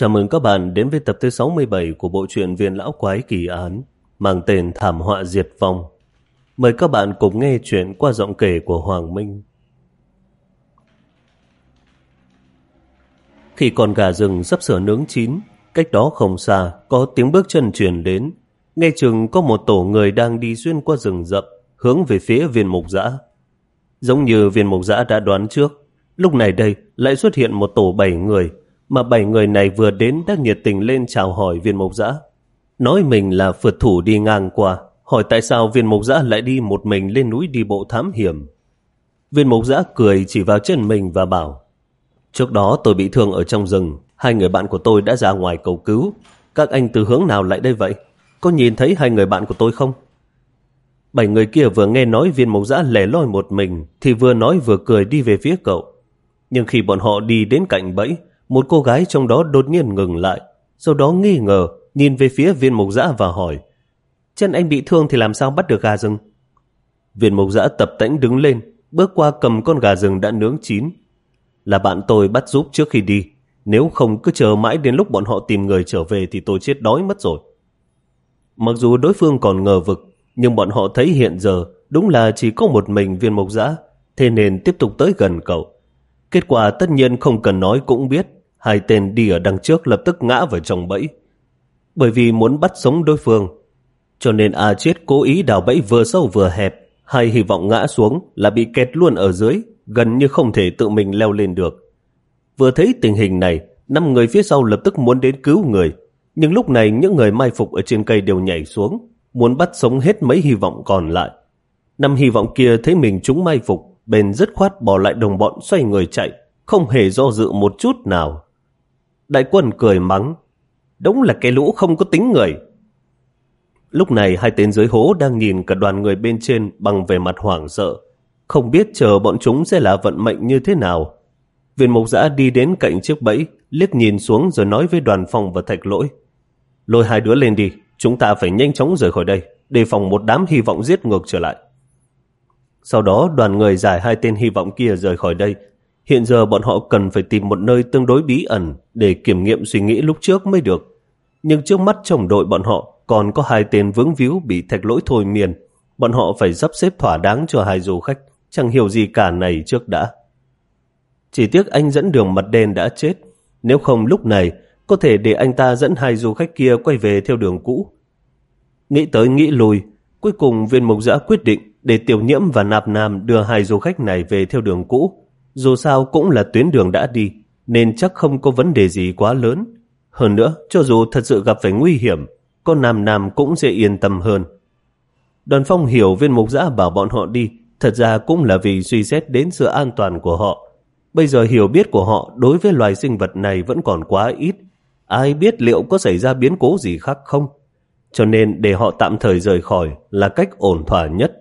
Chào mừng các bạn đến với tập thứ 67 của bộ truyện Viên Lão Quái Kỳ Án mang tên Thảm Họa Diệt Vong. Mời các bạn cùng nghe chuyện qua giọng kể của Hoàng Minh. Khi con gà rừng sắp sửa nướng chín, cách đó không xa có tiếng bước chân truyền đến. Nghe chừng có một tổ người đang đi xuyên qua rừng rậm, hướng về phía viên mục giã. Giống như viên mục giã đã đoán trước, lúc này đây lại xuất hiện một tổ bảy người, mà bảy người này vừa đến đã nhiệt tình lên chào hỏi viên mục dã. Nói mình là phượt thủ đi ngang qua, hỏi tại sao viên mục dã lại đi một mình lên núi đi bộ thám hiểm. Viên mục dã cười chỉ vào chân mình và bảo Trước đó tôi bị thương ở trong rừng, hai người bạn của tôi đã ra ngoài cầu cứu. Các anh từ hướng nào lại đây vậy? Có nhìn thấy hai người bạn của tôi không? Bảy người kia vừa nghe nói viên mộc dã lẻ loi một mình thì vừa nói vừa cười đi về phía cậu. Nhưng khi bọn họ đi đến cạnh bẫy, một cô gái trong đó đột nhiên ngừng lại, sau đó nghi ngờ nhìn về phía viên mộc giã và hỏi Chân anh bị thương thì làm sao bắt được gà rừng? Viên mộc giã tập tễnh đứng lên, bước qua cầm con gà rừng đã nướng chín. Là bạn tôi bắt giúp trước khi đi, nếu không cứ chờ mãi đến lúc bọn họ tìm người trở về thì tôi chết đói mất rồi. Mặc dù đối phương còn ngờ vực, nhưng bọn họ thấy hiện giờ đúng là chỉ có một mình viên mộc giã, thế nên tiếp tục tới gần cậu. Kết quả tất nhiên không cần nói cũng biết, hai tên đi ở đằng trước lập tức ngã vào trong bẫy. Bởi vì muốn bắt sống đối phương, cho nên A Chết cố ý đào bẫy vừa sâu vừa hẹp, hay hy vọng ngã xuống là bị kẹt luôn ở dưới, gần như không thể tự mình leo lên được. Vừa thấy tình hình này, năm người phía sau lập tức muốn đến cứu người, nhưng lúc này những người mai phục ở trên cây đều nhảy xuống, muốn bắt sống hết mấy hy vọng còn lại. Năm hy vọng kia thấy mình chúng mai phục, bền dứt khoát bỏ lại đồng bọn xoay người chạy, không hề do dự một chút nào. Đại quân cười mắng, đúng là cái lũ không có tính người. Lúc này hai tên dưới hố đang nhìn cả đoàn người bên trên bằng về mặt hoảng sợ, không biết chờ bọn chúng sẽ là vận mệnh như thế nào. Viên mục giã đi đến cạnh chiếc bẫy, liếc nhìn xuống rồi nói với đoàn phòng và thạch lỗi. Lôi hai đứa lên đi, chúng ta phải nhanh chóng rời khỏi đây, đề phòng một đám hy vọng giết ngược trở lại. Sau đó đoàn người giải hai tên hy vọng kia rời khỏi đây. Hiện giờ bọn họ cần phải tìm một nơi tương đối bí ẩn để kiểm nghiệm suy nghĩ lúc trước mới được. Nhưng trước mắt trong đội bọn họ còn có hai tên vướng víu bị thạch lỗi thôi miền. Bọn họ phải sắp xếp thỏa đáng cho hai du khách, chẳng hiểu gì cả này trước đã. Chỉ tiếc anh dẫn đường mặt đen đã chết, nếu không lúc này có thể để anh ta dẫn hai du khách kia quay về theo đường cũ. Nghĩ tới nghĩ lùi, cuối cùng viên mục giã quyết định để tiểu nhiễm và nạp nam đưa hai du khách này về theo đường cũ. Dù sao cũng là tuyến đường đã đi, nên chắc không có vấn đề gì quá lớn. Hơn nữa, cho dù thật sự gặp phải nguy hiểm, con nam nam cũng sẽ yên tâm hơn. Đoàn phong hiểu viên mục giã bảo bọn họ đi, thật ra cũng là vì suy xét đến sự an toàn của họ. Bây giờ hiểu biết của họ đối với loài sinh vật này vẫn còn quá ít. Ai biết liệu có xảy ra biến cố gì khác không? Cho nên để họ tạm thời rời khỏi là cách ổn thỏa nhất.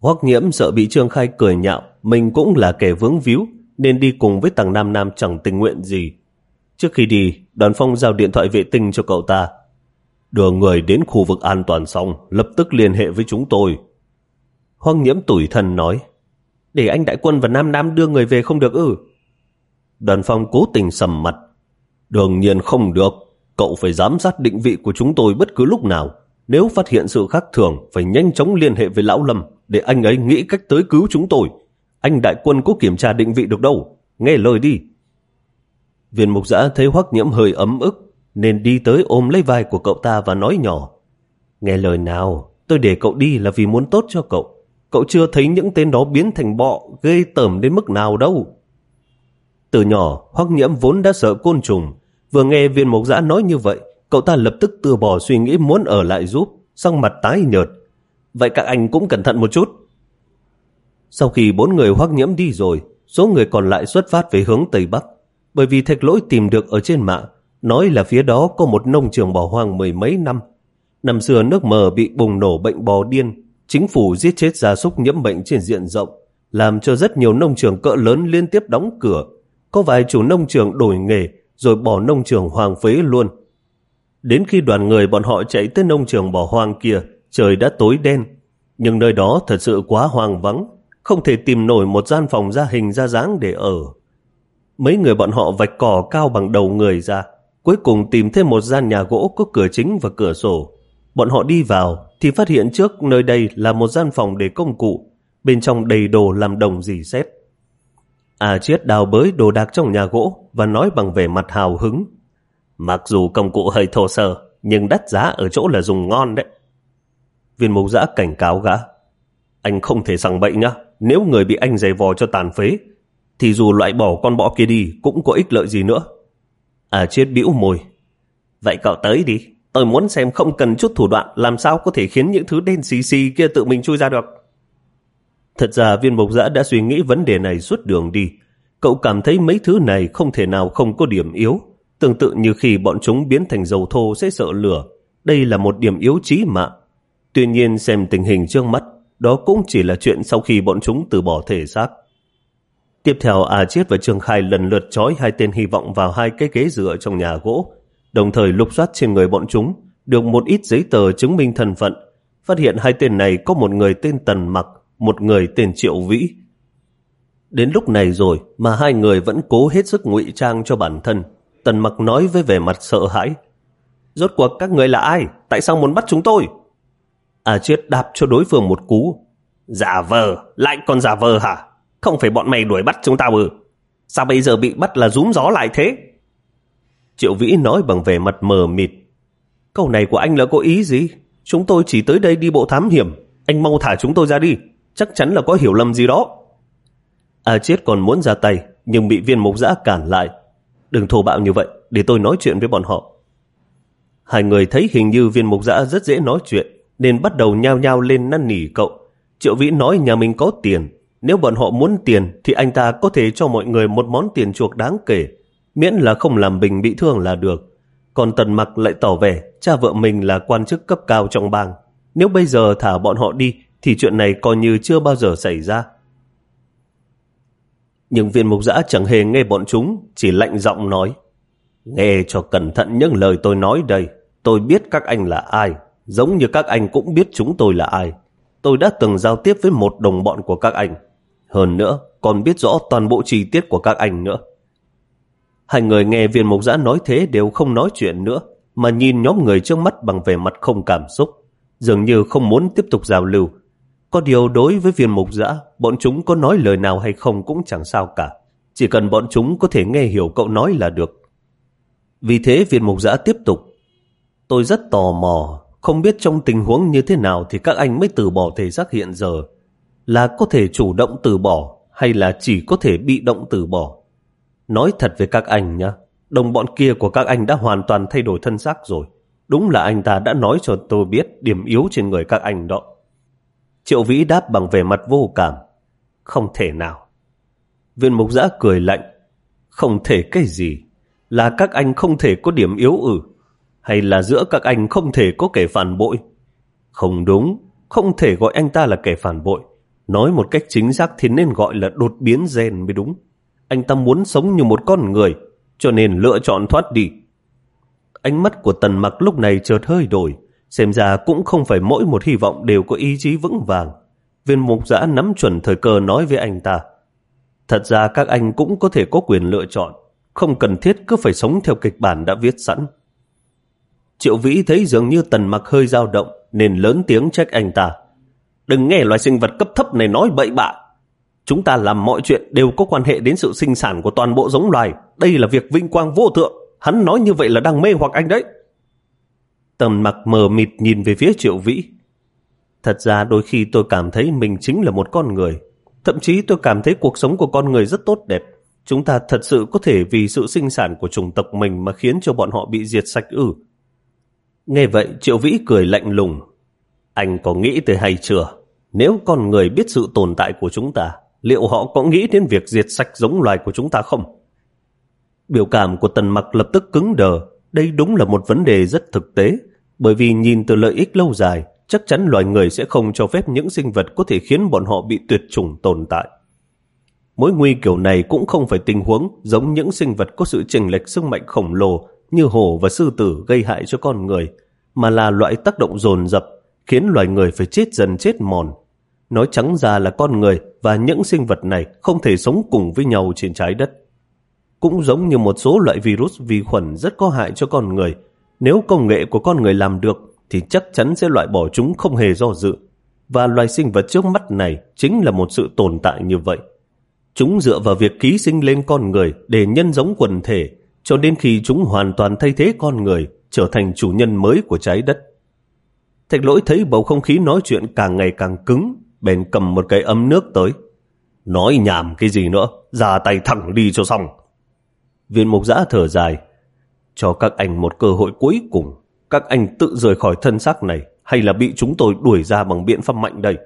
Hoắc nhiễm sợ bị Trương Khai cười nhạo, mình cũng là kẻ vướng víu, nên đi cùng với tàng Nam Nam chẳng tình nguyện gì. Trước khi đi, đoàn phong giao điện thoại vệ tinh cho cậu ta. Đưa người đến khu vực an toàn xong, lập tức liên hệ với chúng tôi. Hoắc nhiễm tủi thân nói, để anh đại quân và Nam Nam đưa người về không được ư. Đoàn phong cố tình sầm mặt. Đương nhiên không được, cậu phải giám sát định vị của chúng tôi bất cứ lúc nào. Nếu phát hiện sự khác thường, phải nhanh chóng liên hệ với Lão Lâm để anh ấy nghĩ cách tới cứu chúng tôi. Anh đại quân có kiểm tra định vị được đâu. Nghe lời đi. Viên mục giã thấy hoắc nhiễm hơi ấm ức, nên đi tới ôm lấy vai của cậu ta và nói nhỏ. Nghe lời nào, tôi để cậu đi là vì muốn tốt cho cậu. Cậu chưa thấy những tên đó biến thành bọ, ghê tởm đến mức nào đâu. Từ nhỏ, hoắc nhiễm vốn đã sợ côn trùng. Vừa nghe viên mục giã nói như vậy, cậu ta lập tức từ bỏ suy nghĩ muốn ở lại giúp, sang mặt tái nhợt. Vậy các anh cũng cẩn thận một chút. Sau khi bốn người hoắc nhiễm đi rồi, số người còn lại xuất phát về hướng Tây Bắc. Bởi vì thạch lỗi tìm được ở trên mạng, nói là phía đó có một nông trường bỏ hoang mười mấy năm. Năm xưa nước mờ bị bùng nổ bệnh bò điên, chính phủ giết chết gia súc nhiễm bệnh trên diện rộng, làm cho rất nhiều nông trường cỡ lớn liên tiếp đóng cửa. Có vài chủ nông trường đổi nghề, rồi bỏ nông trường hoàng phế luôn. Đến khi đoàn người bọn họ chạy tới nông trường bỏ hoang kia, trời đã tối đen. Nhưng nơi đó thật sự quá hoang vắng, không thể tìm nổi một gian phòng ra hình ra dáng để ở. Mấy người bọn họ vạch cỏ cao bằng đầu người ra, Cuối cùng tìm thêm một gian nhà gỗ có cửa chính và cửa sổ. Bọn họ đi vào thì phát hiện trước nơi đây là một gian phòng để công cụ, bên trong đầy đồ làm đồng dì xét. À Chiết đào bới đồ đạc trong nhà gỗ và nói bằng vẻ mặt hào hứng. Mặc dù công cụ hơi thô sơ, nhưng đắt giá ở chỗ là dùng ngon đấy. Viên mục giã cảnh cáo gã. Anh không thể sẵn bậy nhá. Nếu người bị anh giày vò cho tàn phế, thì dù loại bỏ con bọ kia đi cũng có ích lợi gì nữa. À chết bĩu môi. Vậy cậu tới đi. Tôi muốn xem không cần chút thủ đoạn làm sao có thể khiến những thứ đen xì xì kia tự mình chui ra được. Thật ra viên mộc giã đã suy nghĩ vấn đề này suốt đường đi. Cậu cảm thấy mấy thứ này không thể nào không có điểm yếu. Tương tự như khi bọn chúng biến thành dầu thô sẽ sợ lửa. Đây là một điểm yếu chí mạng. Tuy nhiên xem tình hình trước mắt, đó cũng chỉ là chuyện sau khi bọn chúng từ bỏ thể xác. Tiếp theo A Chiết và Trương Khai lần lượt trói hai tên hy vọng vào hai cái ghế dựa trong nhà gỗ, đồng thời lục soát trên người bọn chúng, được một ít giấy tờ chứng minh thân phận, phát hiện hai tên này có một người tên Tần Mặc, một người tên Triệu Vĩ. Đến lúc này rồi mà hai người vẫn cố hết sức ngụy trang cho bản thân. Tần Mặc nói với vẻ mặt sợ hãi. Rốt cuộc các người là ai? Tại sao muốn bắt chúng tôi? A Chiết đạp cho đối phương một cú. Giả vờ, lại còn giả vờ hả? Không phải bọn mày đuổi bắt chúng ta ư? Sao bây giờ bị bắt là rúm gió lại thế? Triệu Vĩ nói bằng vẻ mặt mờ mịt. Câu này của anh là có ý gì? Chúng tôi chỉ tới đây đi bộ thám hiểm. Anh mau thả chúng tôi ra đi. Chắc chắn là có hiểu lầm gì đó. A Chiết còn muốn ra tay, nhưng bị viên mục giã cản lại. Đừng thô bạo như vậy, để tôi nói chuyện với bọn họ. Hai người thấy hình như viên mục giã rất dễ nói chuyện, nên bắt đầu nhao nhao lên năn nỉ cậu. Triệu Vĩ nói nhà mình có tiền, nếu bọn họ muốn tiền thì anh ta có thể cho mọi người một món tiền chuộc đáng kể, miễn là không làm Bình bị thương là được. Còn Tần Mặc lại tỏ vẻ cha vợ mình là quan chức cấp cao trong bang. Nếu bây giờ thả bọn họ đi thì chuyện này coi như chưa bao giờ xảy ra. Nhưng viên mục giã chẳng hề nghe bọn chúng, chỉ lạnh giọng nói. Nghe cho cẩn thận những lời tôi nói đây. Tôi biết các anh là ai, giống như các anh cũng biết chúng tôi là ai. Tôi đã từng giao tiếp với một đồng bọn của các anh. Hơn nữa, còn biết rõ toàn bộ chi tiết của các anh nữa. Hai người nghe viên mục giã nói thế đều không nói chuyện nữa, mà nhìn nhóm người trước mắt bằng vẻ mặt không cảm xúc, dường như không muốn tiếp tục giao lưu. Có điều đối với viên mục dã bọn chúng có nói lời nào hay không cũng chẳng sao cả. Chỉ cần bọn chúng có thể nghe hiểu cậu nói là được. Vì thế viên mục dã tiếp tục. Tôi rất tò mò, không biết trong tình huống như thế nào thì các anh mới từ bỏ thể xác hiện giờ là có thể chủ động từ bỏ hay là chỉ có thể bị động từ bỏ. Nói thật với các anh nhé, đồng bọn kia của các anh đã hoàn toàn thay đổi thân xác rồi. Đúng là anh ta đã nói cho tôi biết điểm yếu trên người các anh đó. Triệu Vĩ đáp bằng vẻ mặt vô cảm. Không thể nào. Viên mục giã cười lạnh. Không thể cái gì? Là các anh không thể có điểm yếu ử? Hay là giữa các anh không thể có kẻ phản bội? Không đúng, không thể gọi anh ta là kẻ phản bội. Nói một cách chính xác thì nên gọi là đột biến gen mới đúng. Anh ta muốn sống như một con người, cho nên lựa chọn thoát đi. Ánh mắt của tần mặc lúc này chợt hơi đổi, xem ra cũng không phải mỗi một hy vọng đều có ý chí vững vàng. Viên mục giã nắm chuẩn thời cơ nói với anh ta. Thật ra các anh cũng có thể có quyền lựa chọn, không cần thiết cứ phải sống theo kịch bản đã viết sẵn. Triệu Vĩ thấy dường như tần mặc hơi dao động, nên lớn tiếng trách anh ta. Đừng nghe loài sinh vật cấp thấp này nói bậy bạ. Chúng ta làm mọi chuyện đều có quan hệ đến sự sinh sản của toàn bộ giống loài. Đây là việc vinh quang vô thượng. Hắn nói như vậy là đang mê hoặc anh đấy. Tầm mặc mờ mịt nhìn về phía triệu vĩ. Thật ra đôi khi tôi cảm thấy mình chính là một con người. Thậm chí tôi cảm thấy cuộc sống của con người rất tốt đẹp. Chúng ta thật sự có thể vì sự sinh sản của chủng tộc mình mà khiến cho bọn họ bị diệt sạch ư. Nghe vậy Triệu Vĩ cười lạnh lùng. Anh có nghĩ tới hay chưa? Nếu con người biết sự tồn tại của chúng ta, liệu họ có nghĩ đến việc diệt sạch giống loài của chúng ta không? Biểu cảm của Tần Mặc lập tức cứng đờ. Đây đúng là một vấn đề rất thực tế, bởi vì nhìn từ lợi ích lâu dài, chắc chắn loài người sẽ không cho phép những sinh vật có thể khiến bọn họ bị tuyệt chủng tồn tại. Mối nguy kiểu này cũng không phải tình huống giống những sinh vật có sự chênh lệch sức mạnh khổng lồ như hổ và sư tử gây hại cho con người, mà là loại tác động dồn dập khiến loài người phải chết dần chết mòn. Nói trắng ra là con người và những sinh vật này không thể sống cùng với nhau trên trái đất. cũng giống như một số loại virus vi khuẩn rất có hại cho con người. Nếu công nghệ của con người làm được thì chắc chắn sẽ loại bỏ chúng không hề do dự. Và loài sinh vật trước mắt này chính là một sự tồn tại như vậy. Chúng dựa vào việc ký sinh lên con người để nhân giống quần thể, cho đến khi chúng hoàn toàn thay thế con người, trở thành chủ nhân mới của trái đất. Thạch lỗi thấy bầu không khí nói chuyện càng ngày càng cứng, bèn cầm một cái ấm nước tới. Nói nhảm cái gì nữa, ra tay thẳng đi cho xong. Viên mục giã thở dài, cho các anh một cơ hội cuối cùng. Các anh tự rời khỏi thân xác này hay là bị chúng tôi đuổi ra bằng biện pháp mạnh đây.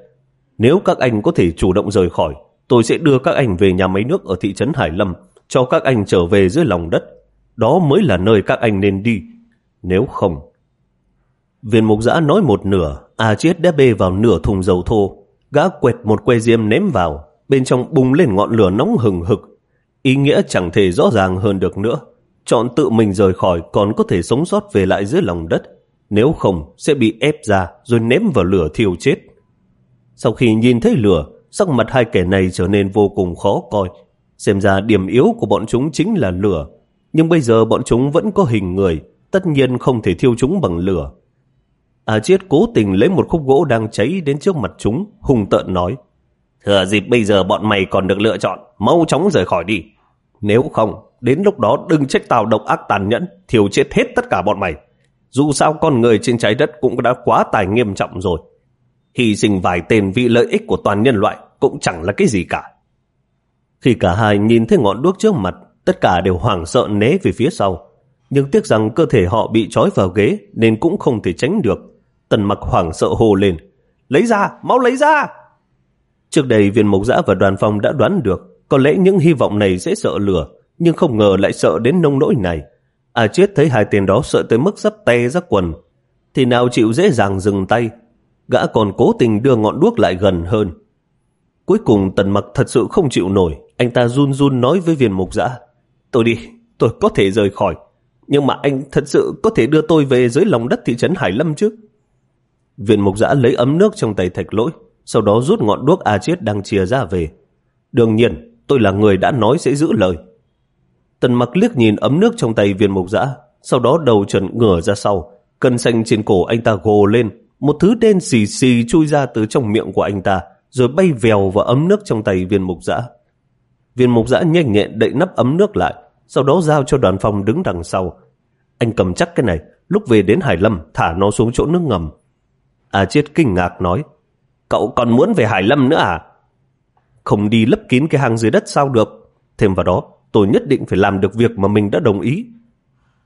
Nếu các anh có thể chủ động rời khỏi, tôi sẽ đưa các anh về nhà máy nước ở thị trấn Hải Lâm, cho các anh trở về dưới lòng đất. Đó mới là nơi các anh nên đi. Nếu không... Viên mục giã nói một nửa, A Chiết đã bê vào nửa thùng dầu thô. Gã quẹt một que diêm ném vào, bên trong bùng lên ngọn lửa nóng hừng hực. Ý nghĩa chẳng thể rõ ràng hơn được nữa. Chọn tự mình rời khỏi còn có thể sống sót về lại dưới lòng đất. Nếu không, sẽ bị ép ra rồi ném vào lửa thiêu chết. Sau khi nhìn thấy lửa, sắc mặt hai kẻ này trở nên vô cùng khó coi. Xem ra điểm yếu của bọn chúng chính là lửa. Nhưng bây giờ bọn chúng vẫn có hình người, tất nhiên không thể thiêu chúng bằng lửa. À Chiết cố tình lấy một khúc gỗ đang cháy đến trước mặt chúng, hùng tợn nói. Thừa dịp bây giờ bọn mày còn được lựa chọn, mau chóng rời khỏi đi. Nếu không, đến lúc đó đừng trách tao độc ác tàn nhẫn, thiểu chết hết tất cả bọn mày. Dù sao con người trên trái đất cũng đã quá tài nghiêm trọng rồi. Hy sinh vài tên vì lợi ích của toàn nhân loại cũng chẳng là cái gì cả. Khi cả hai nhìn thấy ngọn đuốc trước mặt, tất cả đều hoảng sợ né về phía sau. Nhưng tiếc rằng cơ thể họ bị trói vào ghế nên cũng không thể tránh được. Tần mặc hoảng sợ hồ lên. Lấy ra, mau lấy ra! Trước đây viên mộc giã và đoàn phong đã đoán được có lẽ những hy vọng này sẽ sợ lửa nhưng không ngờ lại sợ đến nông nỗi này. À chết thấy hai tên đó sợ tới mức sắp tay ra quần thì nào chịu dễ dàng dừng tay gã còn cố tình đưa ngọn đuốc lại gần hơn. Cuối cùng tần mặc thật sự không chịu nổi anh ta run run nói với viên mục dã tôi đi, tôi có thể rời khỏi nhưng mà anh thật sự có thể đưa tôi về dưới lòng đất thị trấn Hải Lâm chứ. Viện mục giã lấy ấm nước trong tay thạch lỗi, sau đó rút ngọn đuốc A Chiết đang chia ra về. Đương nhiên, tôi là người đã nói sẽ giữ lời. Tần mặc liếc nhìn ấm nước trong tay viên mục giã, sau đó đầu trần ngửa ra sau, cân xanh trên cổ anh ta gồ lên, một thứ đen xì xì chui ra từ trong miệng của anh ta, rồi bay vèo vào ấm nước trong tay viên mục giã. Viên mục giã nhanh nhẹn đậy nắp ấm nước lại, sau đó giao cho đoàn phòng đứng đằng sau. Anh cầm chắc cái này, lúc về đến Hải Lâm thả nó xuống chỗ nước ngầm. À chết kinh ngạc nói, cậu còn muốn về Hải Lâm nữa à? Không đi lấp kín cái hang dưới đất sao được. Thêm vào đó, tôi nhất định phải làm được việc mà mình đã đồng ý.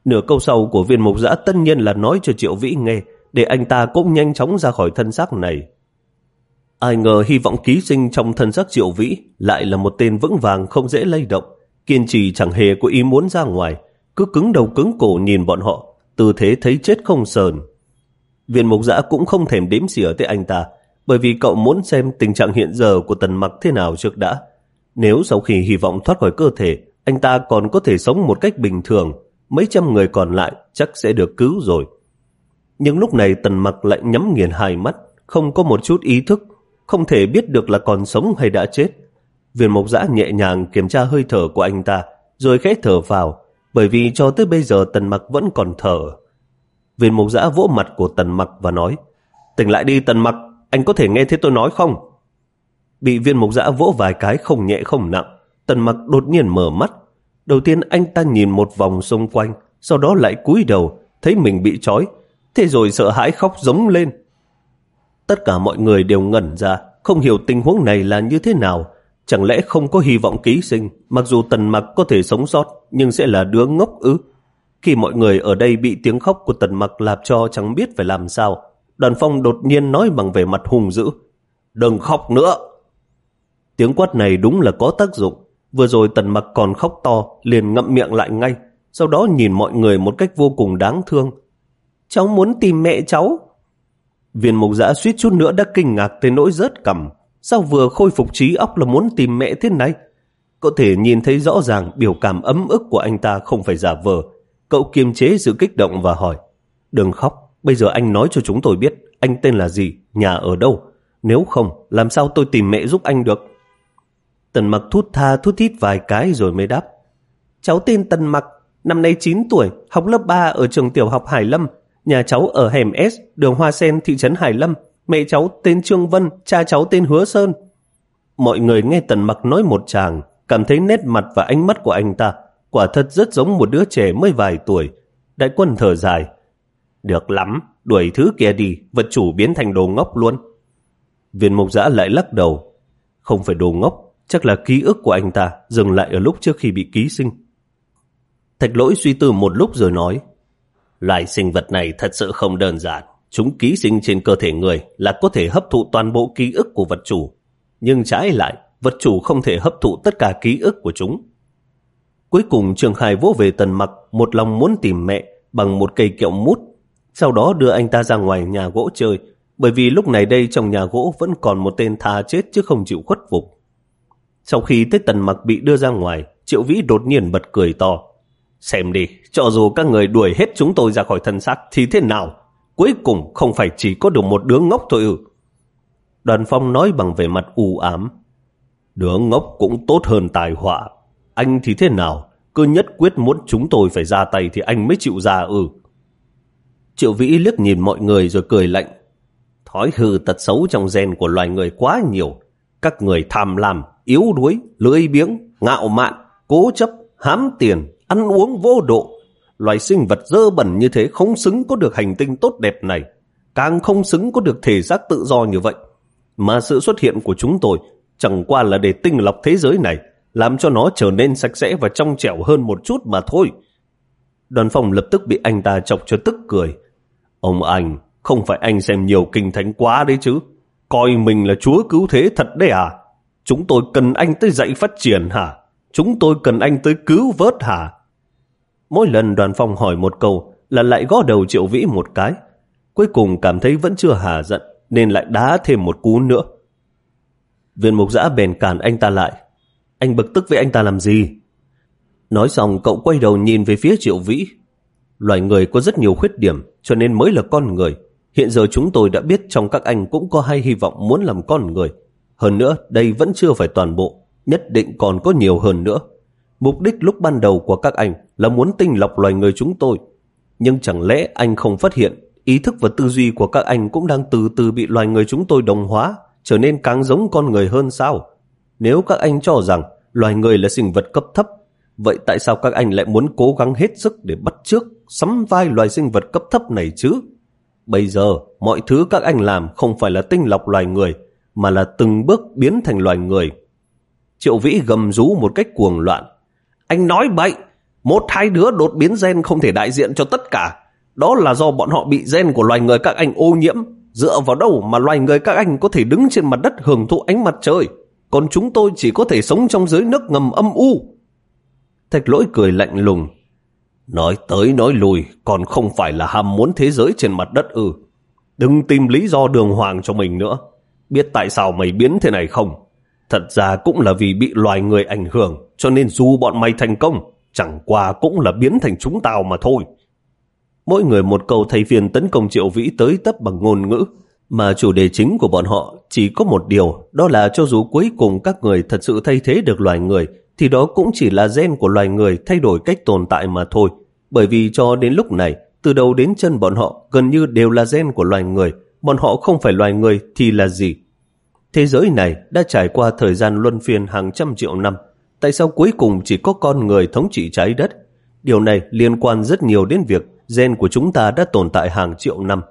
Nửa câu sau của viên mục giã tất nhiên là nói cho Triệu Vĩ nghe, để anh ta cũng nhanh chóng ra khỏi thân xác này. Ai ngờ hy vọng ký sinh trong thân xác Triệu Vĩ lại là một tên vững vàng không dễ lay động, kiên trì chẳng hề có ý muốn ra ngoài, cứ cứng đầu cứng cổ nhìn bọn họ, tư thế thấy chết không sờn. Viên mục giã cũng không thèm đếm xỉa tới anh ta, bởi vì cậu muốn xem tình trạng hiện giờ của tần mặc thế nào trước đã. Nếu sau khi hy vọng thoát khỏi cơ thể, anh ta còn có thể sống một cách bình thường, mấy trăm người còn lại chắc sẽ được cứu rồi. Nhưng lúc này tần mặc lại nhắm nghiền hai mắt, không có một chút ý thức, không thể biết được là còn sống hay đã chết. Viên mộc giã nhẹ nhàng kiểm tra hơi thở của anh ta, rồi khẽ thở vào, bởi vì cho tới bây giờ tần mặc vẫn còn thở. Viên mộc giã vỗ mặt của tần mặc và nói, tỉnh lại đi tần mặc, anh có thể nghe thấy tôi nói không? Bị viên mộc giã vỗ vài cái không nhẹ không nặng, tần mặc đột nhiên mở mắt. Đầu tiên anh ta nhìn một vòng xung quanh, sau đó lại cúi đầu, thấy mình bị trói, thế rồi sợ hãi khóc giống lên. Tất cả mọi người đều ngẩn ra, không hiểu tình huống này là như thế nào, Chẳng lẽ không có hy vọng ký sinh, mặc dù tần mặc có thể sống sót, nhưng sẽ là đứa ngốc ư? Khi mọi người ở đây bị tiếng khóc của tần mặc làm cho chẳng biết phải làm sao, đoàn phong đột nhiên nói bằng vẻ mặt hùng dữ. Đừng khóc nữa! Tiếng quát này đúng là có tác dụng. Vừa rồi tần mặc còn khóc to, liền ngậm miệng lại ngay, sau đó nhìn mọi người một cách vô cùng đáng thương. Cháu muốn tìm mẹ cháu. Viên mục giã suýt chút nữa đã kinh ngạc tới nỗi rớt cầm. Sao vừa khôi phục trí óc là muốn tìm mẹ thế này? Có thể nhìn thấy rõ ràng biểu cảm ấm ức của anh ta không phải giả vờ. Cậu kiềm chế sự kích động và hỏi. Đừng khóc, bây giờ anh nói cho chúng tôi biết anh tên là gì, nhà ở đâu. Nếu không, làm sao tôi tìm mẹ giúp anh được? Tần mặc thút tha thút thít vài cái rồi mới đáp. Cháu tên Tần Mặc, năm nay 9 tuổi, học lớp 3 ở trường tiểu học Hải Lâm. Nhà cháu ở hẻm S, đường Hoa Sen, thị trấn Hải Lâm. Mẹ cháu tên Trương Vân, cha cháu tên Hứa Sơn. Mọi người nghe Tần Mặc nói một chàng, cảm thấy nét mặt và ánh mắt của anh ta quả thật rất giống một đứa trẻ mới vài tuổi. Đại quân thở dài. Được lắm, đuổi thứ kia đi, vật chủ biến thành đồ ngốc luôn. Viên mục giã lại lắc đầu. Không phải đồ ngốc, chắc là ký ức của anh ta dừng lại ở lúc trước khi bị ký sinh. Thạch lỗi suy tư một lúc rồi nói, loài sinh vật này thật sự không đơn giản. Chúng ký sinh trên cơ thể người là có thể hấp thụ toàn bộ ký ức của vật chủ. Nhưng trái lại, vật chủ không thể hấp thụ tất cả ký ức của chúng. Cuối cùng Trường Khai vỗ về tần mặc một lòng muốn tìm mẹ bằng một cây kẹo mút. Sau đó đưa anh ta ra ngoài nhà gỗ chơi bởi vì lúc này đây trong nhà gỗ vẫn còn một tên tha chết chứ không chịu khuất phục. Sau khi Tết Tần Mặc bị đưa ra ngoài, Triệu Vĩ đột nhiên bật cười to. Xem đi, cho dù các người đuổi hết chúng tôi ra khỏi thân xác thì thế nào? Cuối cùng không phải chỉ có được một đứa ngốc thôi ư. Đoàn phong nói bằng vẻ mặt u ám. Đứa ngốc cũng tốt hơn tài họa. Anh thì thế nào? Cứ nhất quyết muốn chúng tôi phải ra tay thì anh mới chịu ra ư. Triệu Vĩ liếc nhìn mọi người rồi cười lạnh. Thói hư tật xấu trong gen của loài người quá nhiều. Các người tham lam, yếu đuối, lưỡi biếng, ngạo mạn, cố chấp, hám tiền, ăn uống vô độ. Loài sinh vật dơ bẩn như thế không xứng có được hành tinh tốt đẹp này. Càng không xứng có được thể xác tự do như vậy. Mà sự xuất hiện của chúng tôi chẳng qua là để tinh lọc thế giới này, làm cho nó trở nên sạch sẽ và trong trẻo hơn một chút mà thôi. Đoàn phòng lập tức bị anh ta chọc cho tức cười. Ông anh, không phải anh xem nhiều kinh thánh quá đấy chứ. Coi mình là chúa cứu thế thật đấy à? Chúng tôi cần anh tới dạy phát triển hả? Chúng tôi cần anh tới cứu vớt hả? Mỗi lần đoàn phong hỏi một câu là lại gõ đầu triệu vĩ một cái. Cuối cùng cảm thấy vẫn chưa hà giận, nên lại đá thêm một cú nữa. Viên mục giã bền cản anh ta lại. Anh bực tức với anh ta làm gì? Nói xong, cậu quay đầu nhìn về phía triệu vĩ. Loài người có rất nhiều khuyết điểm, cho nên mới là con người. Hiện giờ chúng tôi đã biết trong các anh cũng có hai hy vọng muốn làm con người. Hơn nữa, đây vẫn chưa phải toàn bộ, nhất định còn có nhiều hơn nữa. Mục đích lúc ban đầu của các anh là muốn tinh lọc loài người chúng tôi. Nhưng chẳng lẽ anh không phát hiện ý thức và tư duy của các anh cũng đang từ từ bị loài người chúng tôi đồng hóa, trở nên càng giống con người hơn sao? Nếu các anh cho rằng loài người là sinh vật cấp thấp, vậy tại sao các anh lại muốn cố gắng hết sức để bắt chước, sắm vai loài sinh vật cấp thấp này chứ? Bây giờ, mọi thứ các anh làm không phải là tinh lọc loài người, mà là từng bước biến thành loài người. Triệu Vĩ gầm rú một cách cuồng loạn. Anh nói bậy, một hai đứa đột biến gen không thể đại diện cho tất cả. Đó là do bọn họ bị gen của loài người các anh ô nhiễm. Dựa vào đâu mà loài người các anh có thể đứng trên mặt đất hưởng thụ ánh mặt trời, còn chúng tôi chỉ có thể sống trong dưới nước ngầm âm u. Thạch lỗi cười lạnh lùng. Nói tới nói lùi, còn không phải là ham muốn thế giới trên mặt đất ư. Đừng tìm lý do đường hoàng cho mình nữa. Biết tại sao mày biến thế này không? Thật ra cũng là vì bị loài người ảnh hưởng, cho nên dù bọn mày thành công, chẳng qua cũng là biến thành chúng tao mà thôi. Mỗi người một câu thay phiên tấn công triệu vĩ tới tấp bằng ngôn ngữ, mà chủ đề chính của bọn họ chỉ có một điều, đó là cho dù cuối cùng các người thật sự thay thế được loài người, thì đó cũng chỉ là gen của loài người thay đổi cách tồn tại mà thôi. Bởi vì cho đến lúc này, từ đầu đến chân bọn họ gần như đều là gen của loài người, bọn họ không phải loài người thì là gì? Thế giới này đã trải qua thời gian luân phiên hàng trăm triệu năm, tại sao cuối cùng chỉ có con người thống trị trái đất? Điều này liên quan rất nhiều đến việc gen của chúng ta đã tồn tại hàng triệu năm.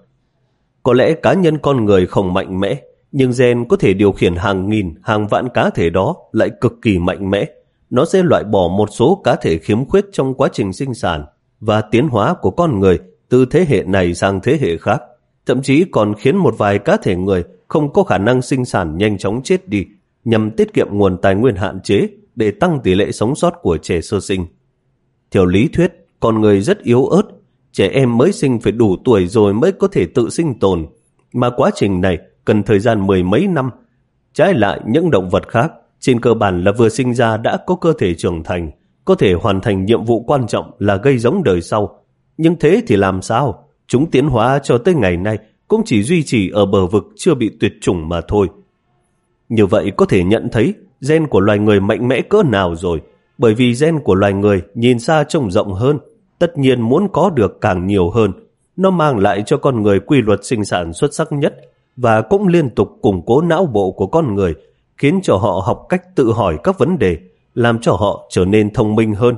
Có lẽ cá nhân con người không mạnh mẽ, nhưng gen có thể điều khiển hàng nghìn, hàng vạn cá thể đó lại cực kỳ mạnh mẽ. Nó sẽ loại bỏ một số cá thể khiếm khuyết trong quá trình sinh sản và tiến hóa của con người từ thế hệ này sang thế hệ khác. Thậm chí còn khiến một vài cá thể người không có khả năng sinh sản nhanh chóng chết đi nhằm tiết kiệm nguồn tài nguyên hạn chế để tăng tỷ lệ sống sót của trẻ sơ sinh. Theo lý thuyết, con người rất yếu ớt, trẻ em mới sinh phải đủ tuổi rồi mới có thể tự sinh tồn, mà quá trình này cần thời gian mười mấy năm. Trái lại những động vật khác, trên cơ bản là vừa sinh ra đã có cơ thể trưởng thành, có thể hoàn thành nhiệm vụ quan trọng là gây giống đời sau. Nhưng thế thì làm sao? Chúng tiến hóa cho tới ngày nay cũng chỉ duy trì ở bờ vực chưa bị tuyệt chủng mà thôi. Như vậy có thể nhận thấy gen của loài người mạnh mẽ cỡ nào rồi. bởi vì gen của loài người nhìn xa trông rộng hơn, tất nhiên muốn có được càng nhiều hơn. Nó mang lại cho con người quy luật sinh sản xuất sắc nhất và cũng liên tục củng cố não bộ của con người, khiến cho họ học cách tự hỏi các vấn đề, làm cho họ trở nên thông minh hơn.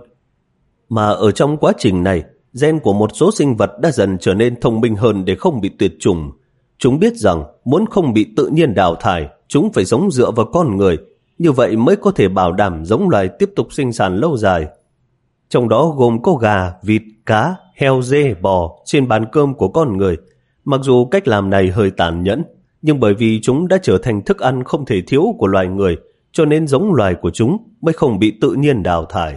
Mà ở trong quá trình này, gen của một số sinh vật đã dần trở nên thông minh hơn để không bị tuyệt chủng. Chúng biết rằng muốn không bị tự nhiên đào thải, chúng phải giống dựa vào con người, như vậy mới có thể bảo đảm giống loài tiếp tục sinh sản lâu dài. Trong đó gồm có gà, vịt, cá, heo, dê, bò trên bàn cơm của con người. Mặc dù cách làm này hơi tàn nhẫn, nhưng bởi vì chúng đã trở thành thức ăn không thể thiếu của loài người, cho nên giống loài của chúng mới không bị tự nhiên đào thải.